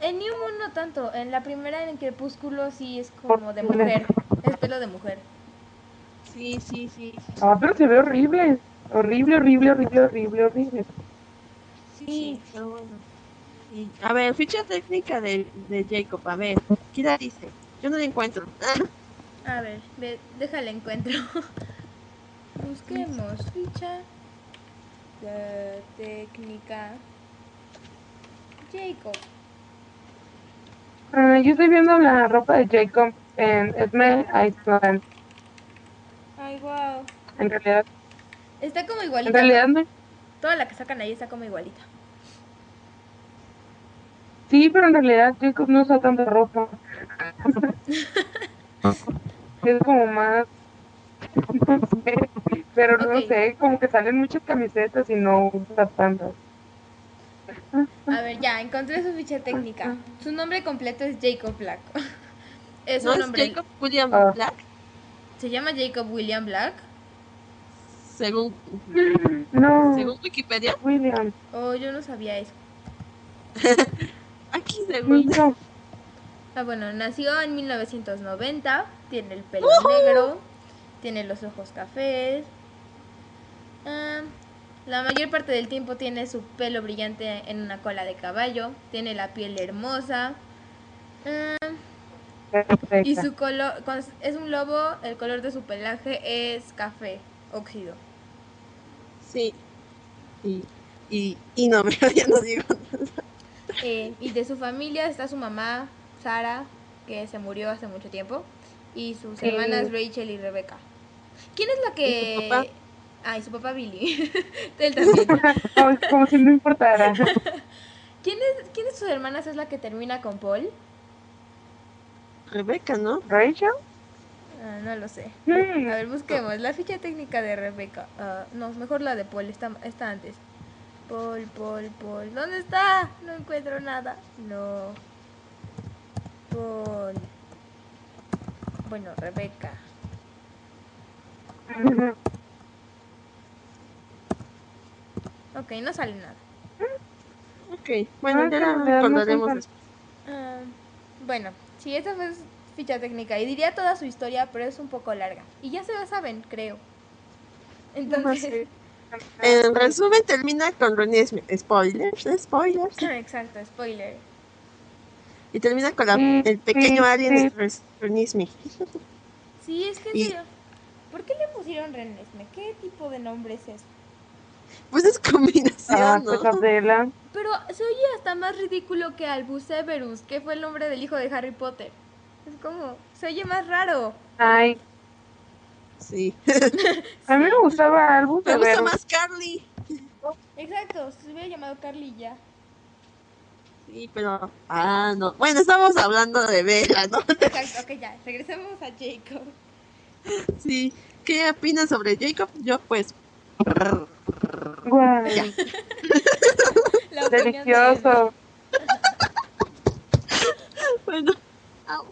Speaker 2: En New Moon no tanto. En la primera en Crepúsculo sí es como de mujer. Es pelo de mujer.
Speaker 3: Sí, sí, sí.
Speaker 4: Ah, pero se ve horrible. Horrible, horrible, horrible, horrible, horrible.
Speaker 3: Sí, pero bueno. A ver, ficha técnica de, de Jacob. A ver, ¿qué la dice? Yo no la encuentro.
Speaker 2: A ver, ve, déjale encuentro. (laughs) Busquemos ficha de técnica. Jacob.
Speaker 4: Ah, yo estoy viendo la ropa de Jacob en Esme Iceland.
Speaker 2: Ay, wow.
Speaker 4: En realidad,
Speaker 2: Está como
Speaker 4: en
Speaker 2: igualita.
Speaker 4: realidad no.
Speaker 2: Toda la que sacan ahí está como igualita.
Speaker 4: Sí, pero en realidad Jacob no usa tanta ropa. (laughs) (laughs) es como más. (laughs) No sé. Pero no sé, como que salen muchas camisetas y no usa tantas.
Speaker 2: A ver, ya, encontré su ficha técnica. Su nombre completo es Jacob Black. (laughs) Es
Speaker 3: ¿No
Speaker 2: un
Speaker 3: es
Speaker 2: nombre.
Speaker 3: Jacob William
Speaker 4: Ah.
Speaker 3: Black?
Speaker 2: Se llama Jacob William Black.
Speaker 3: Según,
Speaker 4: No,
Speaker 3: según Wikipedia.
Speaker 4: William.
Speaker 2: Oh, yo no sabía eso. (laughs)
Speaker 3: Aquí según.
Speaker 4: No.
Speaker 2: Ah, bueno, nació en 1990, tiene el pelo negro, tiene los ojos cafés. ah, la mayor parte del tiempo tiene su pelo brillante en una cola de caballo, tiene la piel hermosa. ah, y su color, cuando es un lobo, el color de su pelaje es café, óxido.
Speaker 3: Sí. Y, y, y no, (laughs) ya no digo.
Speaker 2: Eh, y de su familia está su mamá, Sara, que se murió hace mucho tiempo, y sus
Speaker 4: Sí.
Speaker 2: hermanas Rachel y Rebecca. ¿Quién es la que...
Speaker 3: ¿Y su papá?
Speaker 2: Ah, y su papá Billy. (laughs) Él también. (laughs)
Speaker 4: como, como si no importara. (laughs)
Speaker 2: ¿Quién es, ¿Quién de sus hermanas es la que termina con Paul?
Speaker 3: Rebeca, ¿no?
Speaker 4: ¿Rachel?
Speaker 2: Ah, no lo sé. A ver, busquemos. La ficha técnica de Rebecca. Ah, no, mejor la de Paul, está, está antes. Paul, Paul, Paul. ¿Dónde está? No encuentro nada. No. Paul. Bueno, Rebecca. Ok, no sale nada.
Speaker 3: Ok, bueno,
Speaker 4: Ah,
Speaker 3: ya la después.
Speaker 2: Ah, bueno, sí, esa fue ficha técnica. Y diría toda su historia, pero es un poco larga. Y ya se la saben, creo. Entonces,
Speaker 3: En resumen, termina con René Smith. Spoilers, spoilers. (laughs)
Speaker 2: exacto, spoiler.
Speaker 3: Y termina con la-
Speaker 4: Sí,
Speaker 3: el pequeño
Speaker 4: sí,
Speaker 3: alien
Speaker 4: sí.
Speaker 3: de Smith. (laughs)
Speaker 2: Sí, es que en
Speaker 3: Y-
Speaker 2: serio. ¿Por qué le pusieron Renesme? ¿Qué tipo de nombre es eso?
Speaker 3: Pues es combinación,
Speaker 4: Ah,
Speaker 3: ¿no?
Speaker 4: pues.
Speaker 2: Pero se oye hasta más ridículo que Albus Severus, que fue el nombre del hijo de Harry Potter. Es como, se oye más raro.
Speaker 4: Ay,
Speaker 3: Sí. (laughs)
Speaker 4: a mí me gustaba Albus
Speaker 3: Me gusta más Carly.
Speaker 2: Exacto, se hubiera llamado Carly ya.
Speaker 3: Sí, pero. Ah, no. Bueno, estamos hablando de Bella, ¿no? (laughs)
Speaker 2: Exacto, ok, ya, regresemos a Jacob.
Speaker 3: Sí. ¿Qué opinas sobre Jacob? Yo, pues. (laughs)
Speaker 2: De
Speaker 4: delicioso. (laughs)
Speaker 3: Bueno.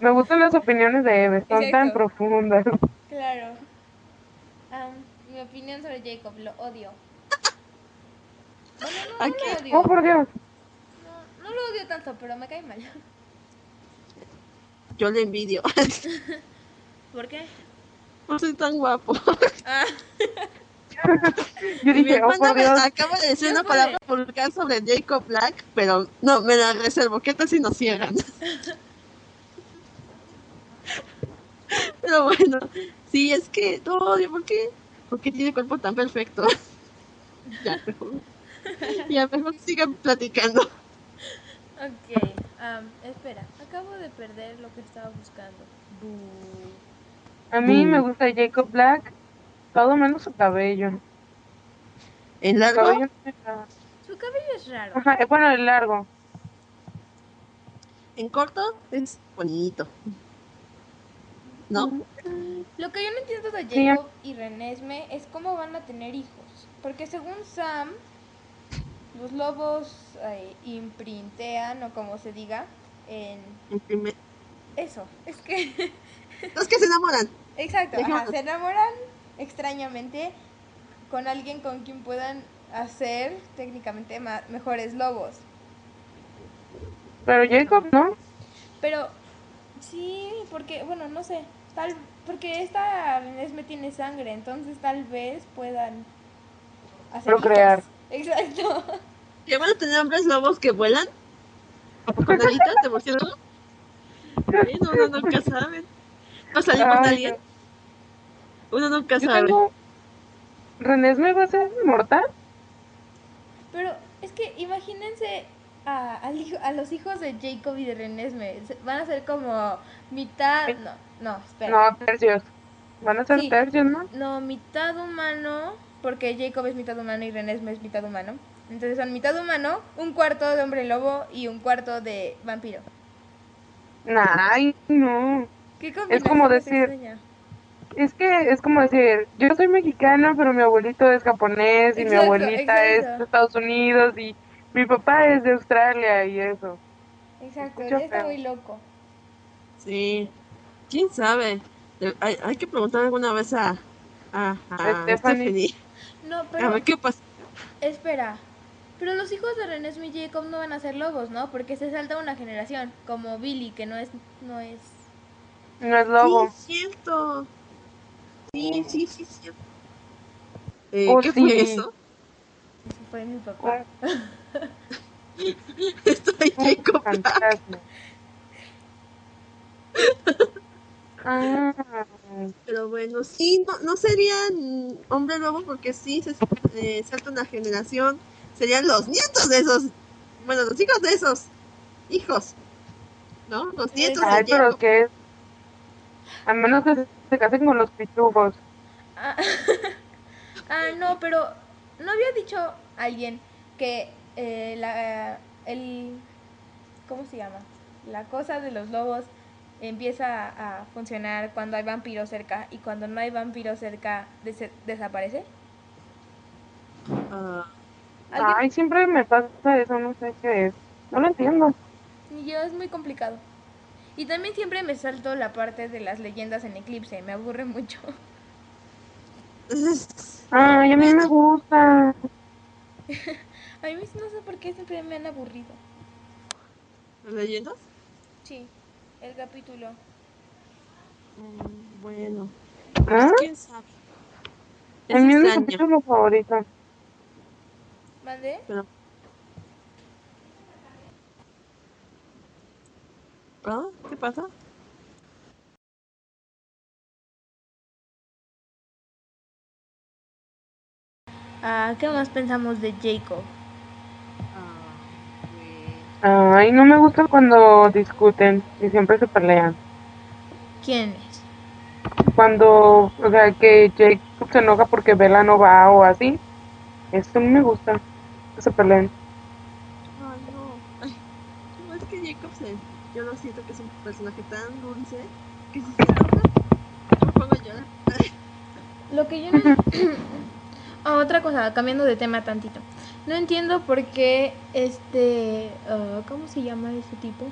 Speaker 4: Me gustan las opiniones de Eve, son tan profundas.
Speaker 2: Claro. Am, mi opinión sobre Jacob, lo odio. Bueno, no, lo odio.
Speaker 4: Oh, por Dios.
Speaker 2: Lo odio tanto, pero me cae mal.
Speaker 3: Yo le envidio. (laughs)
Speaker 2: ¿Por qué?
Speaker 3: No soy tan guapo. (laughs)
Speaker 2: Ah, (laughs)
Speaker 4: Yo dije, oh, por
Speaker 3: me
Speaker 4: Dios.
Speaker 3: acaba de decir
Speaker 2: ¿Qué
Speaker 3: una
Speaker 2: fue?
Speaker 3: palabra vulgar sobre Jacob Black, pero no, me la reservo. ¿Qué tal si nos cierran? Pero bueno, sí, es que no odio, ¿por qué? Porque tiene cuerpo tan perfecto. ya, mejor. Ya, mejor sigan platicando.
Speaker 2: Ok, am, espera, acabo de perder lo que estaba buscando. Bu.
Speaker 4: A mí
Speaker 3: Mm.
Speaker 4: me gusta Jacob Black, todo menos su cabello.
Speaker 3: ¿En
Speaker 4: Su
Speaker 3: largo?
Speaker 4: cabello me agrada.
Speaker 2: Su cabello es raro.
Speaker 4: Ajá, bueno, el largo.
Speaker 3: En corto es bonito. ¿No?
Speaker 2: Lo que yo no entiendo de
Speaker 4: Sí.
Speaker 2: Jacob y Renesme es cómo van a tener hijos. Porque según Sam, los lobos eh, imprintean, o como se diga, en eso. Es que,
Speaker 3: Los que se enamoran.
Speaker 2: exacto, ajá, se enamoran extrañamente con alguien con quien puedan hacer técnicamente mejores lobos.
Speaker 4: Pero Jacob, ¿no?
Speaker 2: Pero sí, porque, bueno, no sé, tal, porque esta Renesme tiene sangre, entonces tal vez puedan hacer
Speaker 4: Procrear.
Speaker 2: hijos. Exacto.
Speaker 3: ¿Que van a tener hombres lobos que vuelan? ¿Con (laughs) alitas de murciélago? Bueno, uno nunca sabe. ¿Va a salir con alguien? Uno nunca
Speaker 4: Yo
Speaker 3: sabe.
Speaker 4: tengo... ¿Renesme va a ser inmortal?
Speaker 2: Pero es que imagínense a, al hijo- a los hijos de Jacob y de Renesme. Van a ser como mitad. No, no, espera.
Speaker 4: No, tercios. Van a ser
Speaker 2: Sí.
Speaker 4: tercios, ¿no?
Speaker 2: No, mitad humano, porque Jacob es mitad humano y Renesme es mitad humano. Entonces son mitad humano, un cuarto de hombre lobo y un cuarto de vampiro.
Speaker 4: Ay, no.
Speaker 2: ¿Qué
Speaker 4: como
Speaker 2: combinación más
Speaker 4: decir-? Es que es como decir, yo soy mexicana, pero mi abuelito es japonés y mi
Speaker 2: Exacto,
Speaker 4: abuelita es de Estados Unidos y mi papá es de Australia y eso.
Speaker 2: Exacto, está muy loco.
Speaker 3: Sí. ¿Quién sabe? Hay, hay que preguntar alguna vez a, a, a
Speaker 4: Stephanie.
Speaker 2: No,
Speaker 3: Stephanie. A
Speaker 2: pero
Speaker 3: ver qué pasa.
Speaker 2: espera. Pero los hijos de Renesme y Jacob no van a ser lobos, ¿no? Porque se salta una generación, como Billy, que no es no es
Speaker 4: No es lobo.
Speaker 3: Sí, cierto. Sí, sí, sí, cierto. Eh,
Speaker 4: Oh,
Speaker 3: ¿Qué
Speaker 4: sí.
Speaker 3: fue eso?
Speaker 2: Eso fue mi papá. (laughs)
Speaker 3: Estoy
Speaker 4: Un
Speaker 3: Jacob.
Speaker 4: fantasma. (laughs) Ah,
Speaker 3: Pero bueno, sí, no, no serían hombre lobo porque sí se eh, salta una generación. Serían los nietos de esos. Bueno, los hijos de esos hijos. ¿No? Los nietos
Speaker 4: ay,
Speaker 3: de
Speaker 4: pero que es. A menos que se- se casen con los pitufos.
Speaker 2: Ah, (laughs) ah, no, pero no había dicho alguien que eh, la el ¿cómo se llama? La cosa de los lobos empieza a funcionar cuando hay vampiros cerca y cuando no hay vampiros cerca des- desaparece. ¿Alguien?
Speaker 4: Ay, siempre me pasa eso, no sé qué es. No lo entiendo.
Speaker 2: Y yo es muy complicado. Y también siempre me salto la parte de las leyendas en eclipse, me aburre mucho. (laughs)
Speaker 4: Ay, a mí me gusta. (laughs)
Speaker 2: A mí no sé por qué siempre me han aburrido.
Speaker 3: ¿Las leyendas?
Speaker 2: Sí, el capítulo.
Speaker 3: Mm, bueno,
Speaker 4: ¿Ah?
Speaker 3: quién sabe.
Speaker 4: El
Speaker 3: Es
Speaker 4: mío es mi capítulo favorito.
Speaker 2: ¿Mandé?
Speaker 3: pero... ¿Ah? ¿Qué pasa?
Speaker 2: Ah, ¿qué más pensamos de Jacob?
Speaker 4: Ay, no me gusta cuando discuten y siempre se pelean.
Speaker 2: ¿Quién es?
Speaker 4: Cuando, o sea, que Jacob se enoja porque Bella no va o así. Eso no me gusta. Que se peleen.
Speaker 3: Ay, no. No, es que Jacob se... Yo lo siento que es un personaje tan dulce que si se enoja, pongo a llorar.
Speaker 2: Lo que yo no... (clears throat) Ah, otra cosa, cambiando de tema tantito. No entiendo por qué este... ah, ¿Cómo se llama ese tipo?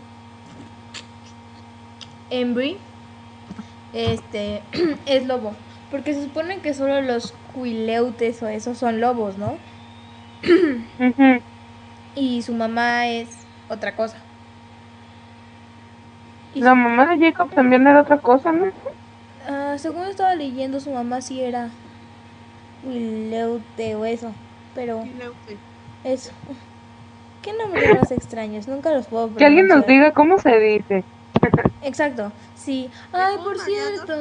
Speaker 2: Embry. Este... (clears throat) es lobo. Porque se supone que solo los cuileutes o esos son lobos, ¿no? (clears throat) Y su mamá es otra cosa. Y
Speaker 4: La mamá de Jacob también era otra cosa, ¿no?
Speaker 2: Ah, según estaba leyendo, su mamá sí era Wileute o eso. Pero eso. ¿Qué nombres más extraños? Nunca los puedo
Speaker 4: Que alguien nos
Speaker 2: pronunciar.
Speaker 4: diga cómo se dice.
Speaker 2: Exacto, sí. Ay, por cierto,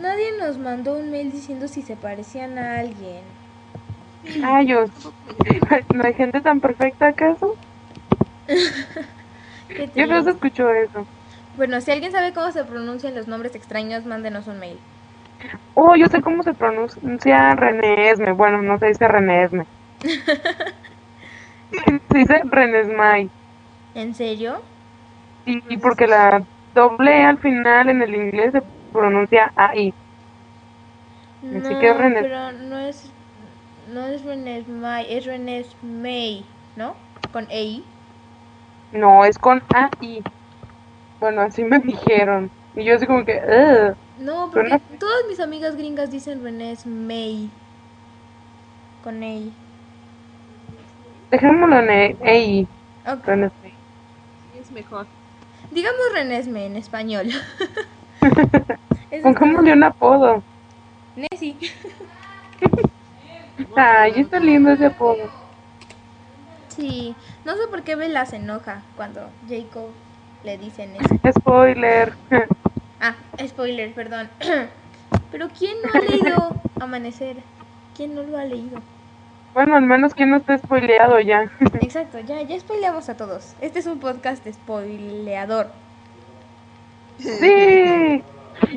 Speaker 2: nadie nos mandó un mail diciendo si se parecían a alguien.
Speaker 4: Rayos. (laughs) ¿No hay gente tan perfecta acaso? (laughs)
Speaker 2: Qué
Speaker 4: Yo no se escuchó eso.
Speaker 2: Bueno, si alguien sabe cómo se pronuncian los nombres extraños, mándenos un mail.
Speaker 4: Oh, yo sé cómo se pronuncia Renesme. Bueno, no se dice Renesme. (laughs) Se dice Renesmay.
Speaker 2: ¿En serio?
Speaker 4: Y porque la doble E al final en el inglés se pronuncia AI.
Speaker 2: No,
Speaker 4: Así que Renes-
Speaker 2: pero no es no es Renes May, es Renes May, ¿no? Con EI.
Speaker 4: No, es con AI. Bueno, así me (laughs) dijeron. Y yo así como que, "Ugh".
Speaker 2: No,
Speaker 4: Pero
Speaker 2: porque todas mis amigas gringas dicen Renes May. Con EI.
Speaker 4: dejémoslo en E- AI.
Speaker 2: Ok.
Speaker 4: Renesmay.
Speaker 3: Sí, es mejor.
Speaker 2: Digamos Renesme en español. (laughs)
Speaker 4: Pongámosle un apodo.
Speaker 2: es- Nessie.
Speaker 4: Ay, está lindo ese apodo.
Speaker 2: Sí, no sé por qué Bella se enoja cuando Jacob le dice Nessie.
Speaker 4: Spoiler.
Speaker 2: Ah, spoiler, perdón. (clears throat) Pero ¿quién no ha leído (laughs) Amanecer? ¿Quién no lo ha leído?
Speaker 4: Bueno, al menos que no esté spoileado ya. (laughs)
Speaker 2: Exacto, ya, ya spoileamos a todos. Este es un podcast spoileador.
Speaker 4: Sí.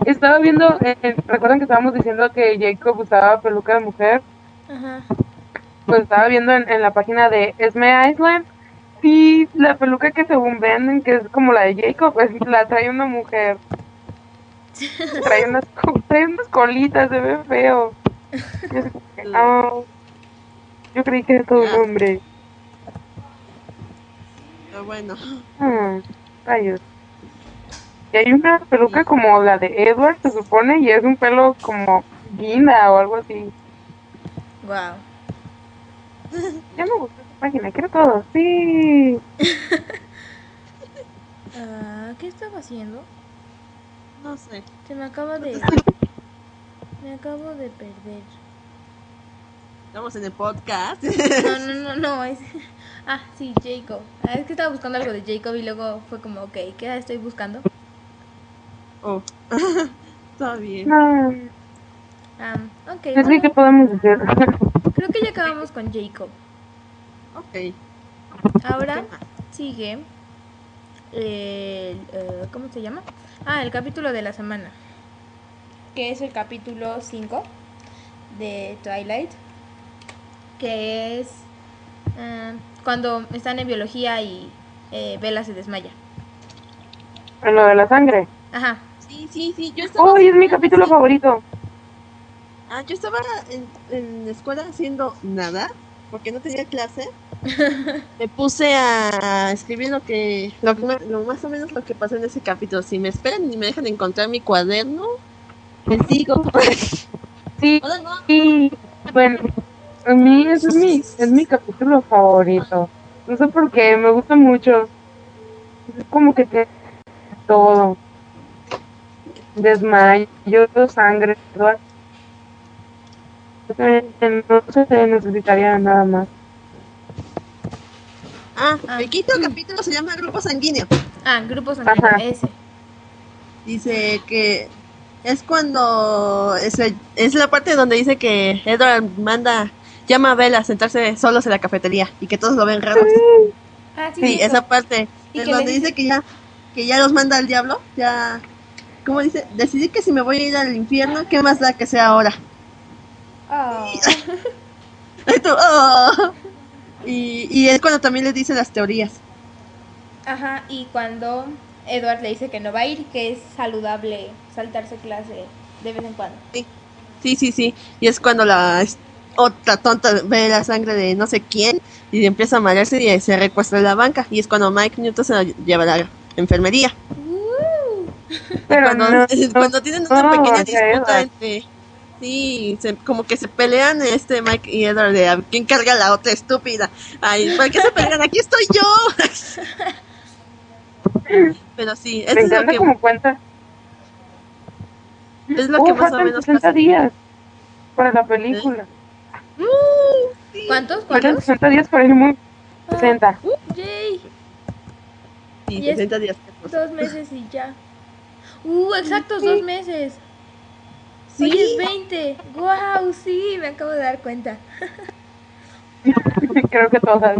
Speaker 4: Estaba viendo, eh, recuerdan que estábamos diciendo que Jacob usaba peluca de mujer.
Speaker 2: Ajá.
Speaker 4: Pues estaba viendo en, en la página de Esme Island. Sí, la peluca que según venden, que es como la de Jacob, pues la trae una mujer. (laughs) Trae unas, trae unas colitas, se ve feo. Yo, "Oh". Yo creí que era todo un hombre.
Speaker 3: Pero bueno.
Speaker 4: Hmm, rayos. Y hay una peluca como la de Edward, se supone, y es un pelo como guinda o algo así.
Speaker 2: Wow.
Speaker 4: Ya me gustó esa página, quiero todo. Sí. (laughs)
Speaker 2: Ah, ¿Qué estaba haciendo?
Speaker 3: No sé.
Speaker 2: Se me acaba de... Me acabo de perder.
Speaker 3: Estamos en el podcast.
Speaker 2: No, (laughs) no, no, no. Es... (laughs) Ah, sí, Jacob. Ah, es que estaba buscando algo de Jacob y luego fue como, ok, ¿qué estoy buscando?
Speaker 3: Oh. (laughs) Está bien.
Speaker 4: No.
Speaker 2: Ah, ok,
Speaker 4: Es que,
Speaker 2: bueno,
Speaker 4: ¿qué podemos hacer?
Speaker 2: creo que ya acabamos con Jacob.
Speaker 3: Ok.
Speaker 2: Ahora sigue el, eh, ¿cómo se llama? Ah, el capítulo de la semana, que es el capítulo 5 de Twilight, que es ah, cuando están en biología y eh, Bella se desmaya.
Speaker 4: En lo de la sangre.
Speaker 2: Ajá,
Speaker 3: Sí, sí, sí. Yo estaba.
Speaker 4: ¡Uy, es mi capítulo favorito!
Speaker 3: Ah, yo estaba en, en la escuela haciendo nada, porque no tenía clase. Me puse a, escribir lo que, lo, que lo más o menos lo que pasó en ese capítulo. Si me esperan y me dejan encontrar mi cuaderno, les digo.
Speaker 4: Sí,
Speaker 3: Ahora no.
Speaker 4: sí. Bueno, a mí ese es mi, es mi capítulo favorito. No sé por qué, me gusta mucho. Es como que tiene todo. Desmayo, sangre, todo. No se necesitaría nada más.
Speaker 3: Ah,
Speaker 2: Ah.
Speaker 3: el quinto capítulo se llama Grupo Sanguíneo.
Speaker 2: ah, grupo sanguíneo,
Speaker 4: Ajá.
Speaker 2: ese.
Speaker 3: Dice que es cuando es, el- es la parte donde dice que Edward manda llama a Bella a sentarse solos en la cafetería y que todos lo ven raros.
Speaker 2: Ah, sí,
Speaker 3: Sí, esa parte es
Speaker 2: que
Speaker 3: donde dice
Speaker 2: dice-
Speaker 3: que ya que ya los manda al diablo, ya ¿cómo dice? Decidí que si me voy a ir al infierno, ¿qué más da que sea ahora?
Speaker 2: Ah, (laughs)
Speaker 3: Y tú, "Oh". Y, y es cuando también le dice las teorías.
Speaker 2: Ajá, y cuando Edward le dice que no va a ir, que es saludable saltarse clase de vez en cuando.
Speaker 3: Sí, sí, sí. Y es cuando la otra tonta ve la sangre de no sé quién y empieza a marearse y se recuesta en la banca. Y es cuando Mike Newton se la lleva a la enfermería.
Speaker 4: Pero
Speaker 3: cuando,
Speaker 4: no, (laughs)
Speaker 3: cuando tienen una
Speaker 4: no,
Speaker 3: pequeña disputa entre... Sí, se- como que se pelean este Mike y Edward de a quién carga a la otra estúpida. Ay, ¿por qué se pelean? Aquí estoy yo. (laughs) Pero sí, eso
Speaker 4: me
Speaker 3: es lo
Speaker 4: encanta
Speaker 3: que,
Speaker 4: como cuenta.
Speaker 3: es lo
Speaker 4: Oh,
Speaker 3: que más o menos
Speaker 4: 60
Speaker 3: pasa.
Speaker 4: días para la película.
Speaker 3: Uh, sí.
Speaker 2: ¿Cuántos? ¿Cuántos?
Speaker 4: 60 días para ir muy...
Speaker 2: Ah,
Speaker 4: 60.
Speaker 2: Yay.
Speaker 3: Sí,
Speaker 2: Y es-
Speaker 3: 60 días.
Speaker 2: Dos meses y ya. Uh, exactos dos meses.
Speaker 3: Sí.
Speaker 2: Hoy es 20. Wow, sí, me acabo de dar cuenta. (laughs)
Speaker 4: Creo que todas.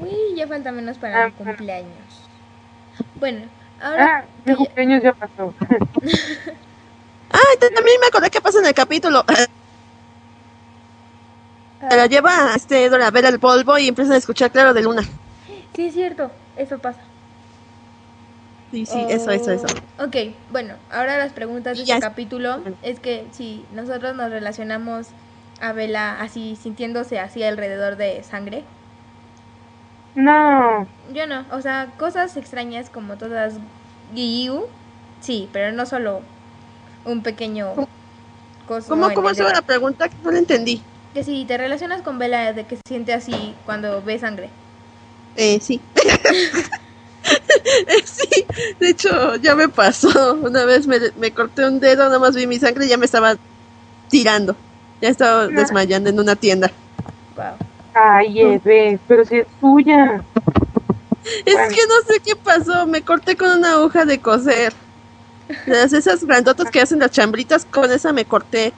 Speaker 2: Uy, ya falta menos para
Speaker 4: Ah,
Speaker 2: mi cumpleaños. Bueno, ahora
Speaker 4: Ah, mi cumpleaños ya pasó. (laughs)
Speaker 3: Ah, también me acordé que pasa en el capítulo.
Speaker 2: ah,
Speaker 3: Se la lleva a este Edward a ver el polvo y empiezan a escuchar Claro de Luna.
Speaker 2: sí es cierto, eso pasa.
Speaker 3: Sí, sí, eso, eso, eso.
Speaker 2: Oh, Ok, bueno, ahora las preguntas de este
Speaker 3: es-
Speaker 2: capítulo es que si nosotros nos relacionamos a Bella así, sintiéndose así alrededor de sangre.
Speaker 4: No.
Speaker 2: Yo no, o sea, cosas extrañas como todas Giyu, sí, pero no solo un pequeño cosa.
Speaker 3: ¿Cómo, cómo se la pregunta? No la entendí.
Speaker 2: Que si te relacionas con Bella de que se siente así cuando ve sangre.
Speaker 3: Eh, sí. (laughs) (laughs) Sí, de hecho, ya me pasó. Una vez me, me corté un dedo, nada más vi mi sangre y ya me estaba tirando. Ya estaba desmayando en una tienda.
Speaker 2: Wow.
Speaker 4: Ay, Eve, pero si es tuya.
Speaker 3: Es
Speaker 4: Bueno.
Speaker 3: que no sé qué pasó, me corté con una aguja de coser. Las esas grandotas que hacen las chambritas, con esa me corté.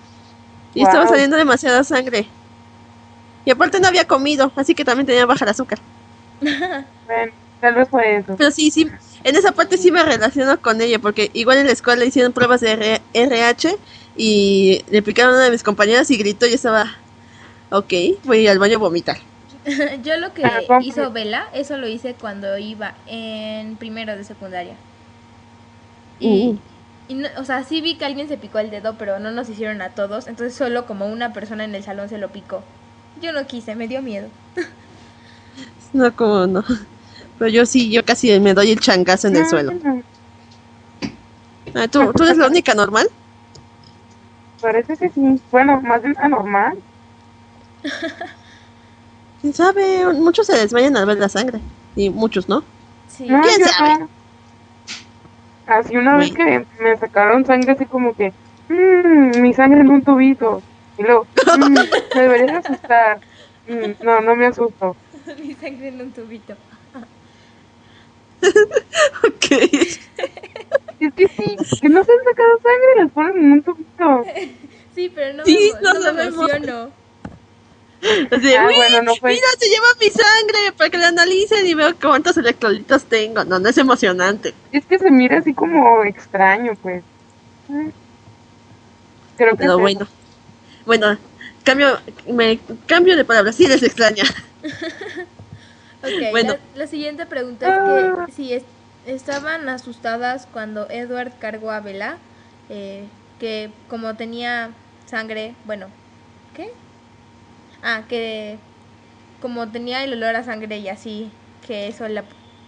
Speaker 3: Y estaba saliendo demasiada sangre. Y aparte no había comido, así que también tenía baja el azúcar.
Speaker 4: Bueno, tal vez fue eso.
Speaker 3: Pero sí, sí, en esa parte sí me relaciono con ella, porque igual en la escuela hicieron pruebas de R- RH y le picaron a una de mis compañeras y gritó y estaba, ok, voy al baño a vomitar. (laughs)
Speaker 2: Yo lo que
Speaker 4: Ah,
Speaker 2: hizo Vela, eso lo hice cuando iba en primero de secundaria. Y,
Speaker 3: Uh.
Speaker 2: y no- o sea, sí vi que alguien se picó el dedo, pero no nos hicieron a todos. Entonces solo como una persona en el salón se lo picó. Yo no quise, me dio miedo. (laughs)
Speaker 3: No, como no. Pero yo sí, yo casi me doy el changazo en el suelo. Ah, ¿tú, ¿Tú eres la única normal?
Speaker 4: Parece que sí. Bueno, más bien anormal.
Speaker 3: ¿Quién sabe? Muchos se desmayan al ver la sangre. Y muchos, ¿no?
Speaker 2: Sí.
Speaker 4: No,
Speaker 3: ¿Quién sabe?
Speaker 4: no. Así una vez que me sacaron sangre así como que, mmm, mi sangre en un tubito. Y luego, "Mm, me debería asustar. Mm, no, no me asusto. (laughs)
Speaker 2: Mi sangre en un tubito. (laughs)
Speaker 3: Ok. (laughs)
Speaker 4: Es que sí, que no se han sacado sangre las ponen en un tubito.
Speaker 2: Sí, pero no
Speaker 3: Sí,
Speaker 2: me,
Speaker 3: no
Speaker 2: no me
Speaker 3: sabemos.
Speaker 2: emociono.
Speaker 3: Así de,
Speaker 4: Ah,
Speaker 3: "Uy,
Speaker 4: bueno, no fue.
Speaker 3: Mira, se lleva mi sangre para que la analicen y veo cuántos electrolitos tengo. No, no es emocionante.
Speaker 4: Es que se mira así como extraño, pues. Creo que
Speaker 3: Pero
Speaker 4: es
Speaker 3: bueno. Bueno, cambio, me cambio de palabra. Sí les extraña. (laughs)
Speaker 2: Ok,
Speaker 3: Bueno.
Speaker 2: la, la siguiente pregunta es
Speaker 4: Ah.
Speaker 2: que si es- estaban asustadas cuando Edward cargó a Bella, eh, que como tenía sangre, bueno, ¿qué? Ah, que como tenía el olor a sangre y así, que eso la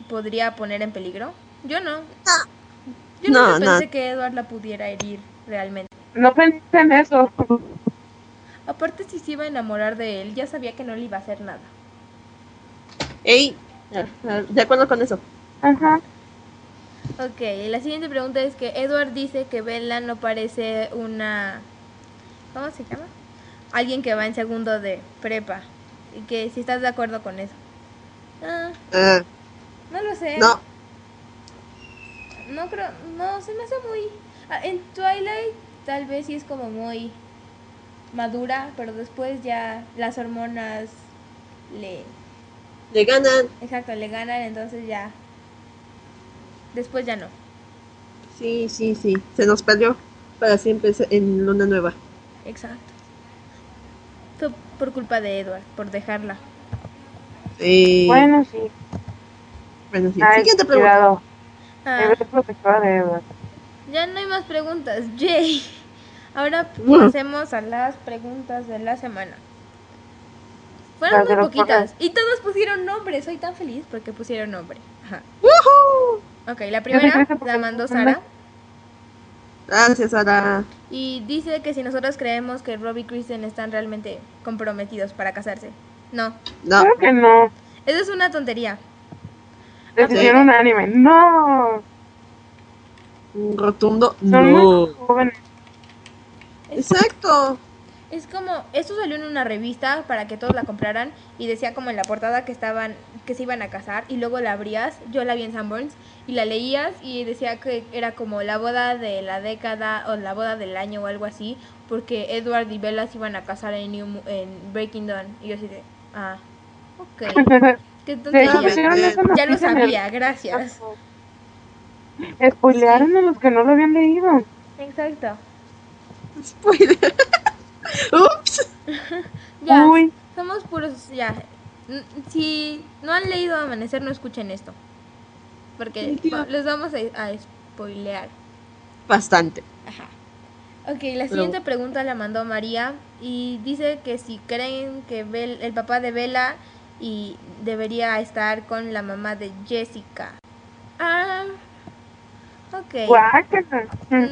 Speaker 2: podría poner en peligro. Yo no. Yo
Speaker 3: No, no.
Speaker 2: pensé que Edward la pudiera herir realmente.
Speaker 4: No pensé en eso.
Speaker 2: Aparte si se iba a enamorar de él, ya sabía que no le iba a hacer nada.
Speaker 3: Ey, de acuerdo con eso.
Speaker 4: Ajá.
Speaker 2: Ok, la siguiente pregunta es que Edward dice que Bella no parece una... ¿Cómo se llama? Alguien que va en segundo de prepa. Y que si estás de acuerdo con eso. Ah,
Speaker 3: Ah,
Speaker 2: no lo sé.
Speaker 3: no,
Speaker 2: No creo... No, se me hace muy... ah, en Twilight tal vez sí es como muy madura, pero después ya las hormonas le...
Speaker 3: le ganan.
Speaker 2: Exacto, le ganan, entonces ya... Después ya no.
Speaker 3: Sí, sí, sí. Se nos perdió para siempre en Luna Nueva.
Speaker 2: Exacto. Fue por culpa de Edward, por dejarla.
Speaker 3: Eh,
Speaker 4: Bueno, sí.
Speaker 3: bueno, sí.
Speaker 4: Ay,
Speaker 3: Siguiente pregunta.
Speaker 4: cuidado.
Speaker 2: Ah,
Speaker 4: protectora de Edward.
Speaker 2: ya no hay más preguntas, (laughs) Jay. Ahora
Speaker 3: Bueno.
Speaker 2: pasemos a las preguntas de la semana. Fueron muy poquitas. Y todos pusieron nombre. Soy tan feliz porque pusieron nombre. Ajá.
Speaker 3: ¡Woohoo!
Speaker 2: Ok, la primera la mandó Sara.
Speaker 3: Gracias, Sara.
Speaker 2: Y dice que si nosotros creemos que Robbie y Kristen están realmente comprometidos para casarse. No,
Speaker 3: No,
Speaker 4: ¿Cómo que no?
Speaker 2: eso es una tontería.
Speaker 4: Decidieron un anime. No.
Speaker 3: un rotundo
Speaker 4: Son
Speaker 3: no.
Speaker 4: muy jóvenes.
Speaker 3: Exacto.
Speaker 2: Es como, esto salió en una revista para que todos la compraran y decía como en la portada que estaban, que se iban a casar y luego la abrías, yo la vi en Sanborns y la leías y decía que era como la boda de la década o la boda del año o algo así, porque Edward y Bella se iban a casar en, New, en Breaking Dawn y yo así de, ah, ok. (laughs) Ya, lo
Speaker 4: el-
Speaker 2: sabía, gracias.
Speaker 4: Spoilearon a los que no lo habían leído.
Speaker 2: Exacto.
Speaker 3: Spoiler. (laughs) Ups. (laughs)
Speaker 2: Ya,
Speaker 4: Uy.
Speaker 2: somos puros, ya. Si no han leído Amanecer, no escuchen esto. Porque les vamos a, a spoilear.
Speaker 3: Bastante.
Speaker 2: Ajá. Ok, la siguiente pregunta la mandó María y dice que si creen que Bel- el papá de Bella y debería estar con la mamá de Jessica. Ah, ok.
Speaker 4: Guácala.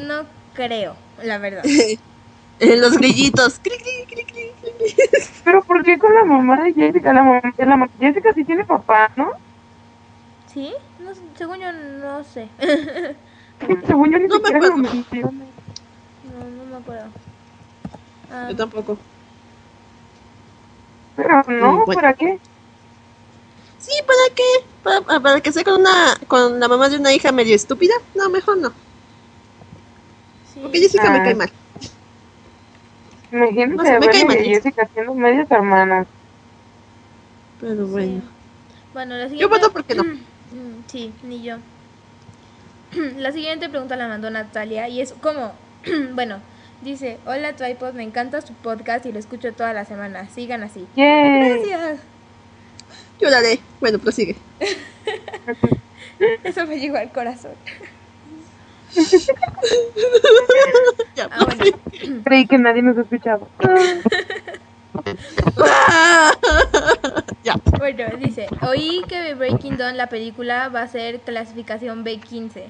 Speaker 2: No creo, la verdad. (laughs)
Speaker 3: Eh, (laughs) Los grillitos. (laughs)
Speaker 4: Pero ¿por qué con la mamá de Jessica? La mamá, la mamá- Jessica sí tiene papá, ¿no?
Speaker 2: ¿Sí? No, según yo no sé. (laughs)
Speaker 4: Según yo ni
Speaker 3: No me
Speaker 4: siquiera lo
Speaker 3: acuerdo.
Speaker 2: No, no me acuerdo. Ah,
Speaker 3: Yo tampoco.
Speaker 4: Pero no,
Speaker 3: Mm, bueno.
Speaker 4: ¿para qué?
Speaker 3: Sí, ¿para qué? ¿Para, para que sea con una con la mamá de una hija medio estúpida? No, mejor no.
Speaker 2: sí.
Speaker 3: Porque Jessica me
Speaker 4: Ah.
Speaker 3: cae mal.
Speaker 4: Imagínate
Speaker 3: No sé, me cae mal
Speaker 4: Jessica siendo medias hermanas.
Speaker 3: Pero bueno.
Speaker 2: Sí. Bueno, la
Speaker 3: Yo
Speaker 2: siguiente...
Speaker 3: voto porque no. (clears throat)
Speaker 2: Mm, Sí, ni yo. (clears throat) La siguiente pregunta la mandó Natalia y es como, (clears throat) bueno, dice, hola Tripod, me encanta su podcast y lo escucho toda la semana, sigan así.
Speaker 4: Yay.
Speaker 2: Gracias.
Speaker 3: Lloraré. Bueno, prosigue. (laughs)
Speaker 2: Eso me llegó al corazón. (laughs)
Speaker 3: Ya,
Speaker 2: Ah, bueno.
Speaker 4: Creí que nadie nos escuchaba.
Speaker 3: ya.
Speaker 2: Bueno, dice, oí que Breaking Dawn, la película, va a ser clasificación B15.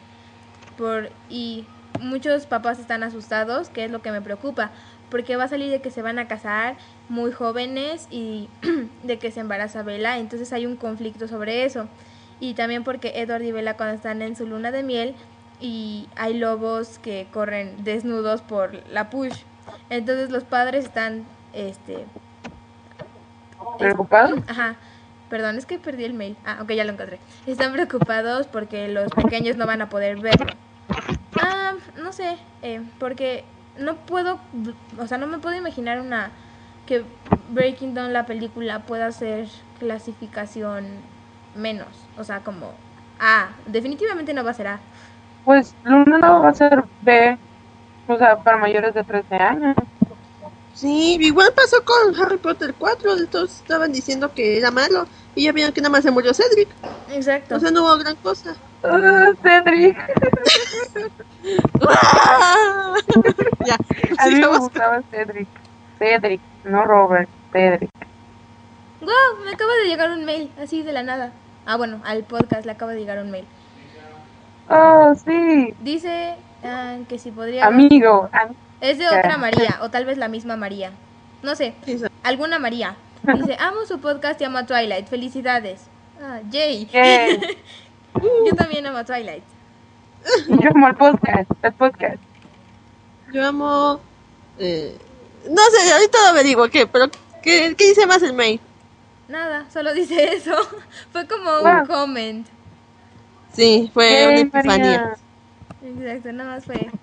Speaker 2: Por, y muchos papás están asustados, que es lo que me preocupa, porque va a salir de que se van a casar muy jóvenes y (clears throat) de que se embaraza Bella, entonces hay un conflicto sobre eso. Y también porque Edward y Bella cuando están en su luna de miel y hay lobos que corren desnudos por la push. Entonces los padres están este
Speaker 4: ¿Preocupado?
Speaker 2: Ajá. Perdón, es que perdí el mail. Ah, ok, ya lo encontré. Están preocupados porque los pequeños no van a poder verlo. Ah, no sé, eh, porque no puedo, o sea, no me puedo imaginar una que Breaking Dawn la película pueda ser clasificación menos, o sea, como A, definitivamente no va a ser A.
Speaker 4: Pues Luna no va a ser B, o sea, para mayores de 13 años.
Speaker 3: Sí, igual pasó con Harry Potter 4. Todos estaban diciendo que era malo. Y ya vieron que nada más se murió Cedric.
Speaker 2: Exacto.
Speaker 3: O sea, no hubo gran cosa.
Speaker 4: Ah, Cedric. (laughs)
Speaker 3: ya,
Speaker 4: A mí me gustaba Cedric. Cedric, no Robert, Cedric.
Speaker 2: Wow, me acaba de llegar un mail, así de la nada. Ah, bueno, al podcast le acaba de llegar un mail.
Speaker 4: Oh, sí.
Speaker 2: Dice ah, que si podría...
Speaker 4: Amigo. am-
Speaker 2: Es de otra María, o tal vez la misma María. No sé, alguna María. Dice, (laughs) amo su podcast y amo a Twilight. Felicidades. Ah, Jay. (laughs) Yo también amo a Twilight.
Speaker 4: Yo amo el podcast, el podcast.
Speaker 3: Yo amo. Eh, no sé, ahorita lo averiguo qué, pero ¿qué, qué dice más el mail?
Speaker 2: Nada, solo dice eso. (laughs) Fue como un
Speaker 4: Wow.
Speaker 2: comment.
Speaker 3: Sí, fue una
Speaker 4: Yay,
Speaker 3: epifanía.
Speaker 4: María.
Speaker 2: Exacto, nada más fue.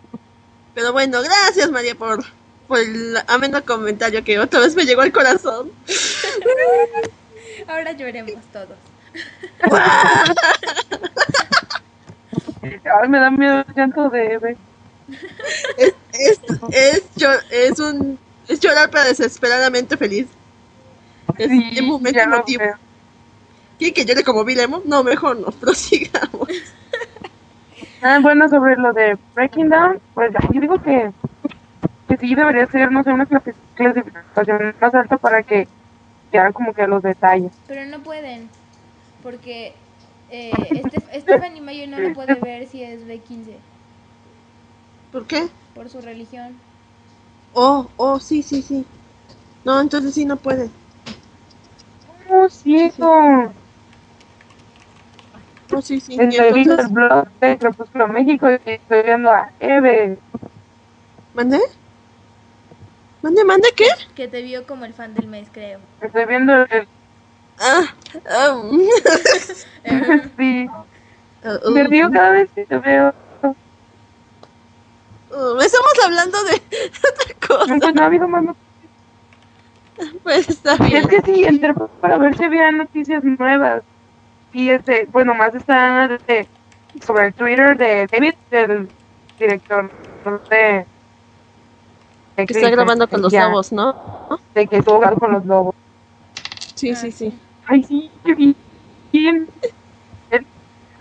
Speaker 3: Pero bueno, gracias María por, por el ameno comentario que otra vez me llegó al corazón. (laughs)
Speaker 2: Ahora lloremos todos. (laughs)
Speaker 4: Ay, me da miedo el llanto de Eve.
Speaker 3: Es, es, es, es un es llorar pero desesperadamente feliz. Es
Speaker 4: Sí,
Speaker 3: un momento emotivo.
Speaker 4: veo.
Speaker 3: ¿Quieren que llore como Vilemo? No, mejor no, (laughs) prosigamos.
Speaker 4: Ah, bueno, sobre lo de Breaking Down, pues yo digo que, que sí debería ser, no sé, una clasi- clasificación más alta para que ya como que los detalles.
Speaker 2: Pero no pueden. Porque eh, este, (laughs) Stephanie Mayer no lo puede ver si es B15.
Speaker 3: ¿Por qué?
Speaker 2: Por su religión.
Speaker 3: Oh, oh, sí, sí, sí. No, entonces sí no puede.
Speaker 4: ¡Oh, ciego!
Speaker 3: Oh, sí, sí.
Speaker 4: En el blog de Crepúsculo México y estoy viendo a Eve.
Speaker 3: ¿Mandé? ¿Mande, mande qué?
Speaker 2: Que te vio como el fan del mes, creo.
Speaker 4: Estoy viendo el...
Speaker 3: Ah, ah, (laughs)
Speaker 4: Sí,
Speaker 3: uh,
Speaker 4: me río cada vez que te veo.
Speaker 3: uh, estamos hablando de (laughs) otra cosa.
Speaker 4: Pues no ha habido más noticias.
Speaker 3: Pues está
Speaker 4: Es
Speaker 3: bien.
Speaker 4: que sí, entré para ver si había noticias nuevas. Y este, bueno, más está de- sobre el Twitter de David, el director de... de
Speaker 3: Que está grabando con los
Speaker 4: ya,
Speaker 3: lobos, ¿no?
Speaker 4: De que estuvo grabando con los lobos.
Speaker 3: Sí,
Speaker 2: Ah,
Speaker 3: sí, sí.
Speaker 4: Ay, sí, bien.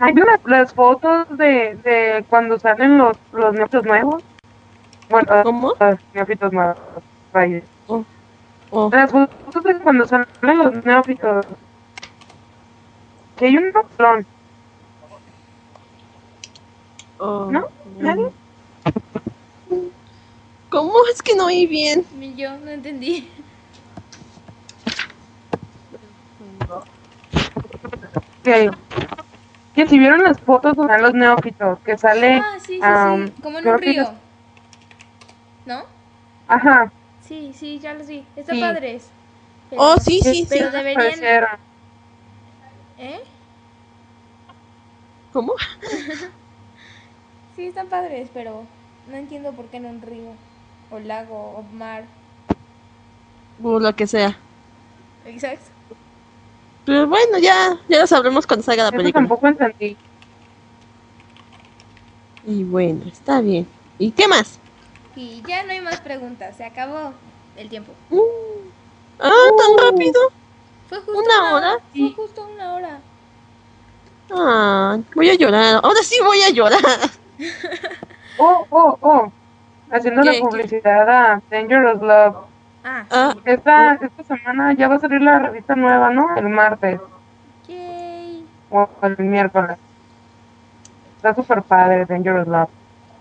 Speaker 4: Hay unas las fotos de, de cuando salen los, los neófitos nuevos. Bueno,
Speaker 3: ¿Cómo?
Speaker 4: los neófitos nuevos. vaya.
Speaker 3: Oh,
Speaker 4: Las fotos de cuando salen los neófitos. Que hay un montón,
Speaker 3: oh.
Speaker 4: ¿no? ¿Nadie?
Speaker 3: ¿Cómo es que no oí bien?
Speaker 2: Ni yo no entendí.
Speaker 4: Que, que si vieron las fotos donde los neófitos, que sale,
Speaker 2: Ah, sí, sí,
Speaker 4: am,
Speaker 2: sí. Como en
Speaker 4: creo
Speaker 2: un río. ¿No?
Speaker 4: ajá,
Speaker 2: Sí, sí, ya los vi. Está
Speaker 4: Sí.
Speaker 2: padres. Pero-
Speaker 3: Oh, sí, sí, sí.
Speaker 2: Pero deberían... ¿Eh?
Speaker 3: ¿Cómo? (laughs)
Speaker 2: Sí, están padres, pero no entiendo por qué en un río. O lago, o mar.
Speaker 3: O lo que sea.
Speaker 2: Exacto.
Speaker 3: Pero bueno, ya, ya lo sabremos cuando salga la
Speaker 4: Eso
Speaker 3: película.
Speaker 4: tampoco entendí.
Speaker 3: Y bueno, está bien. ¿Y qué más?
Speaker 2: Y ya no hay más preguntas. Se acabó el tiempo.
Speaker 3: Mm. Ah, tan rápido.
Speaker 2: Fue justo
Speaker 3: ¿Una hora?
Speaker 2: Fue
Speaker 4: Sí.
Speaker 2: justo una hora.
Speaker 3: Ah, voy a llorar. Ahora sí voy a llorar. (laughs)
Speaker 4: Oh, oh, oh. Haciendo
Speaker 3: ¿Qué,
Speaker 4: la publicidad a Dangerous Love.
Speaker 2: Ah,
Speaker 3: Ah,
Speaker 4: Esta, esta semana ya va a salir la revista nueva, ¿no? El martes
Speaker 2: yay.
Speaker 4: o el miércoles. Está súper padre Dangerous Love.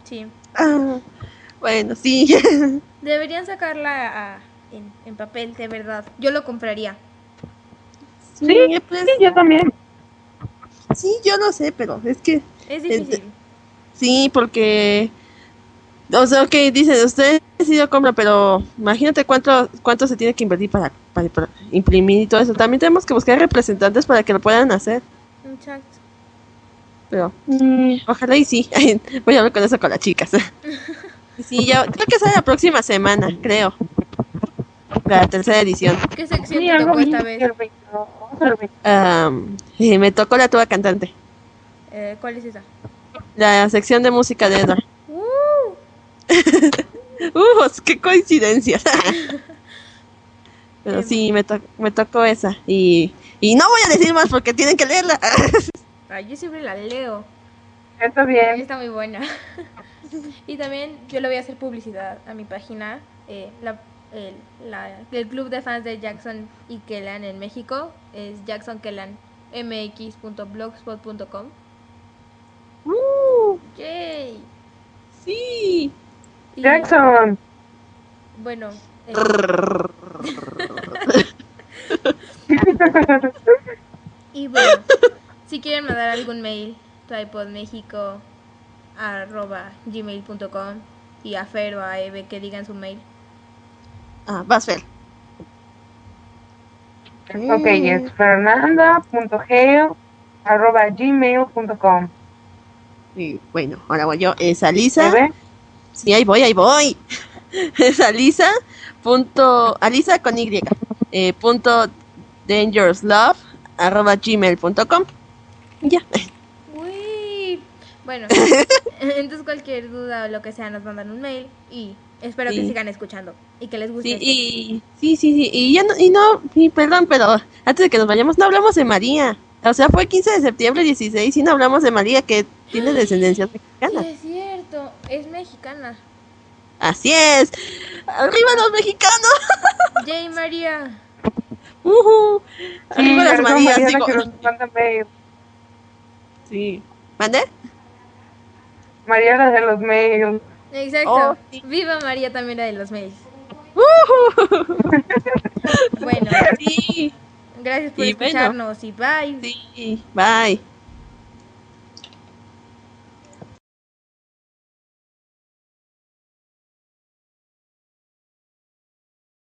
Speaker 2: Sí.
Speaker 3: ah, bueno, sí. (laughs)
Speaker 2: Deberían sacarla a- en, en papel, de verdad. Yo lo compraría.
Speaker 4: Sí,
Speaker 3: pues,
Speaker 4: Sí, yo también.
Speaker 3: sí, yo no sé, pero es que
Speaker 2: Es difícil.
Speaker 3: sí, porque. O sea, ok, dicen, ustedes sí lo compran, pero imagínate cuánto, cuánto se tiene que invertir para, para- para imprimir y todo eso. También tenemos que buscar representantes para que lo puedan hacer.
Speaker 2: Exacto.
Speaker 3: Pero ojalá y sí. (laughs) Voy a hablar con eso con las chicas. (laughs) Sí, ya, creo que sale la próxima semana, creo. La tercera edición.
Speaker 2: ¿Qué sección
Speaker 4: Sí,
Speaker 2: te tocó esta vez?
Speaker 4: el 22, el 22.
Speaker 3: Am, eh, me tocó la tuba cantante.
Speaker 2: Eh, ¿Cuál es esa?
Speaker 3: La sección de música de Edward. (laughs)
Speaker 2: ¡Uh! (laughs)
Speaker 3: ¡Uh! ¡Qué coincidencia! (laughs) Pero sí, me, to- me tocó esa. Y, y no voy a decir más porque tienen que leerla.
Speaker 2: Ay, yo siempre la leo.
Speaker 4: Está bien.
Speaker 2: Está muy buena. y también yo le voy a hacer publicidad a mi página. eh, la- el, la- el club de fans de Jackson y Kellan en México es jacksonkellanmx.blogspot.com.
Speaker 3: ¡Uh!
Speaker 2: ¡Yay!
Speaker 3: sí.
Speaker 2: Y,
Speaker 4: Jackson.
Speaker 2: Bueno, eh, (laughs) y bueno, si quieren mandar algún mail, tripodmexico arroba gmail.com y a Fer o a Eve que digan su mail.
Speaker 3: Ah, vas, Fer.
Speaker 4: ok, es fernanda.geo arroba gmail.com.
Speaker 3: Y bueno, ahora voy yo. Es Alisa.
Speaker 4: ¿Ve?
Speaker 3: Sí, ahí voy, ahí voy. (laughs) Es Alisa. Punto, Alisa con Y. Eh, punto dangerouslove arroba gmail.com. Y Ya.
Speaker 2: Uy. Bueno, (laughs) entonces cualquier duda o lo que sea nos mandan un mail y espero que
Speaker 3: Sí.
Speaker 2: sigan escuchando y que les guste.
Speaker 3: Sí,
Speaker 2: este.
Speaker 3: y, sí, sí, sí. Y ya no, y no, y perdón, pero antes de que nos vayamos, no hablamos de María. O sea, fue el 15 de septiembre 16 y no hablamos de María, que tiene descendencia
Speaker 2: Sí,
Speaker 3: mexicana.
Speaker 2: es cierto, es mexicana.
Speaker 3: Así es. ¡Arriba los mexicanos! (laughs)
Speaker 2: Jay María.
Speaker 3: ¡Ujú!
Speaker 4: Sí,
Speaker 3: ¡Arriba las
Speaker 4: perdón,
Speaker 3: Marías!
Speaker 4: Mariana,
Speaker 3: Digo,
Speaker 4: que
Speaker 3: sí. ¿Mande?
Speaker 4: María la de los mails.
Speaker 2: Exacto.
Speaker 3: Oh, sí.
Speaker 2: Viva María también la de los mails.
Speaker 3: ¡Ujú!
Speaker 2: Bueno, (laughs)
Speaker 3: Sí,
Speaker 2: gracias por
Speaker 3: Y bueno.
Speaker 2: escucharnos y bye.
Speaker 3: sí. Bye.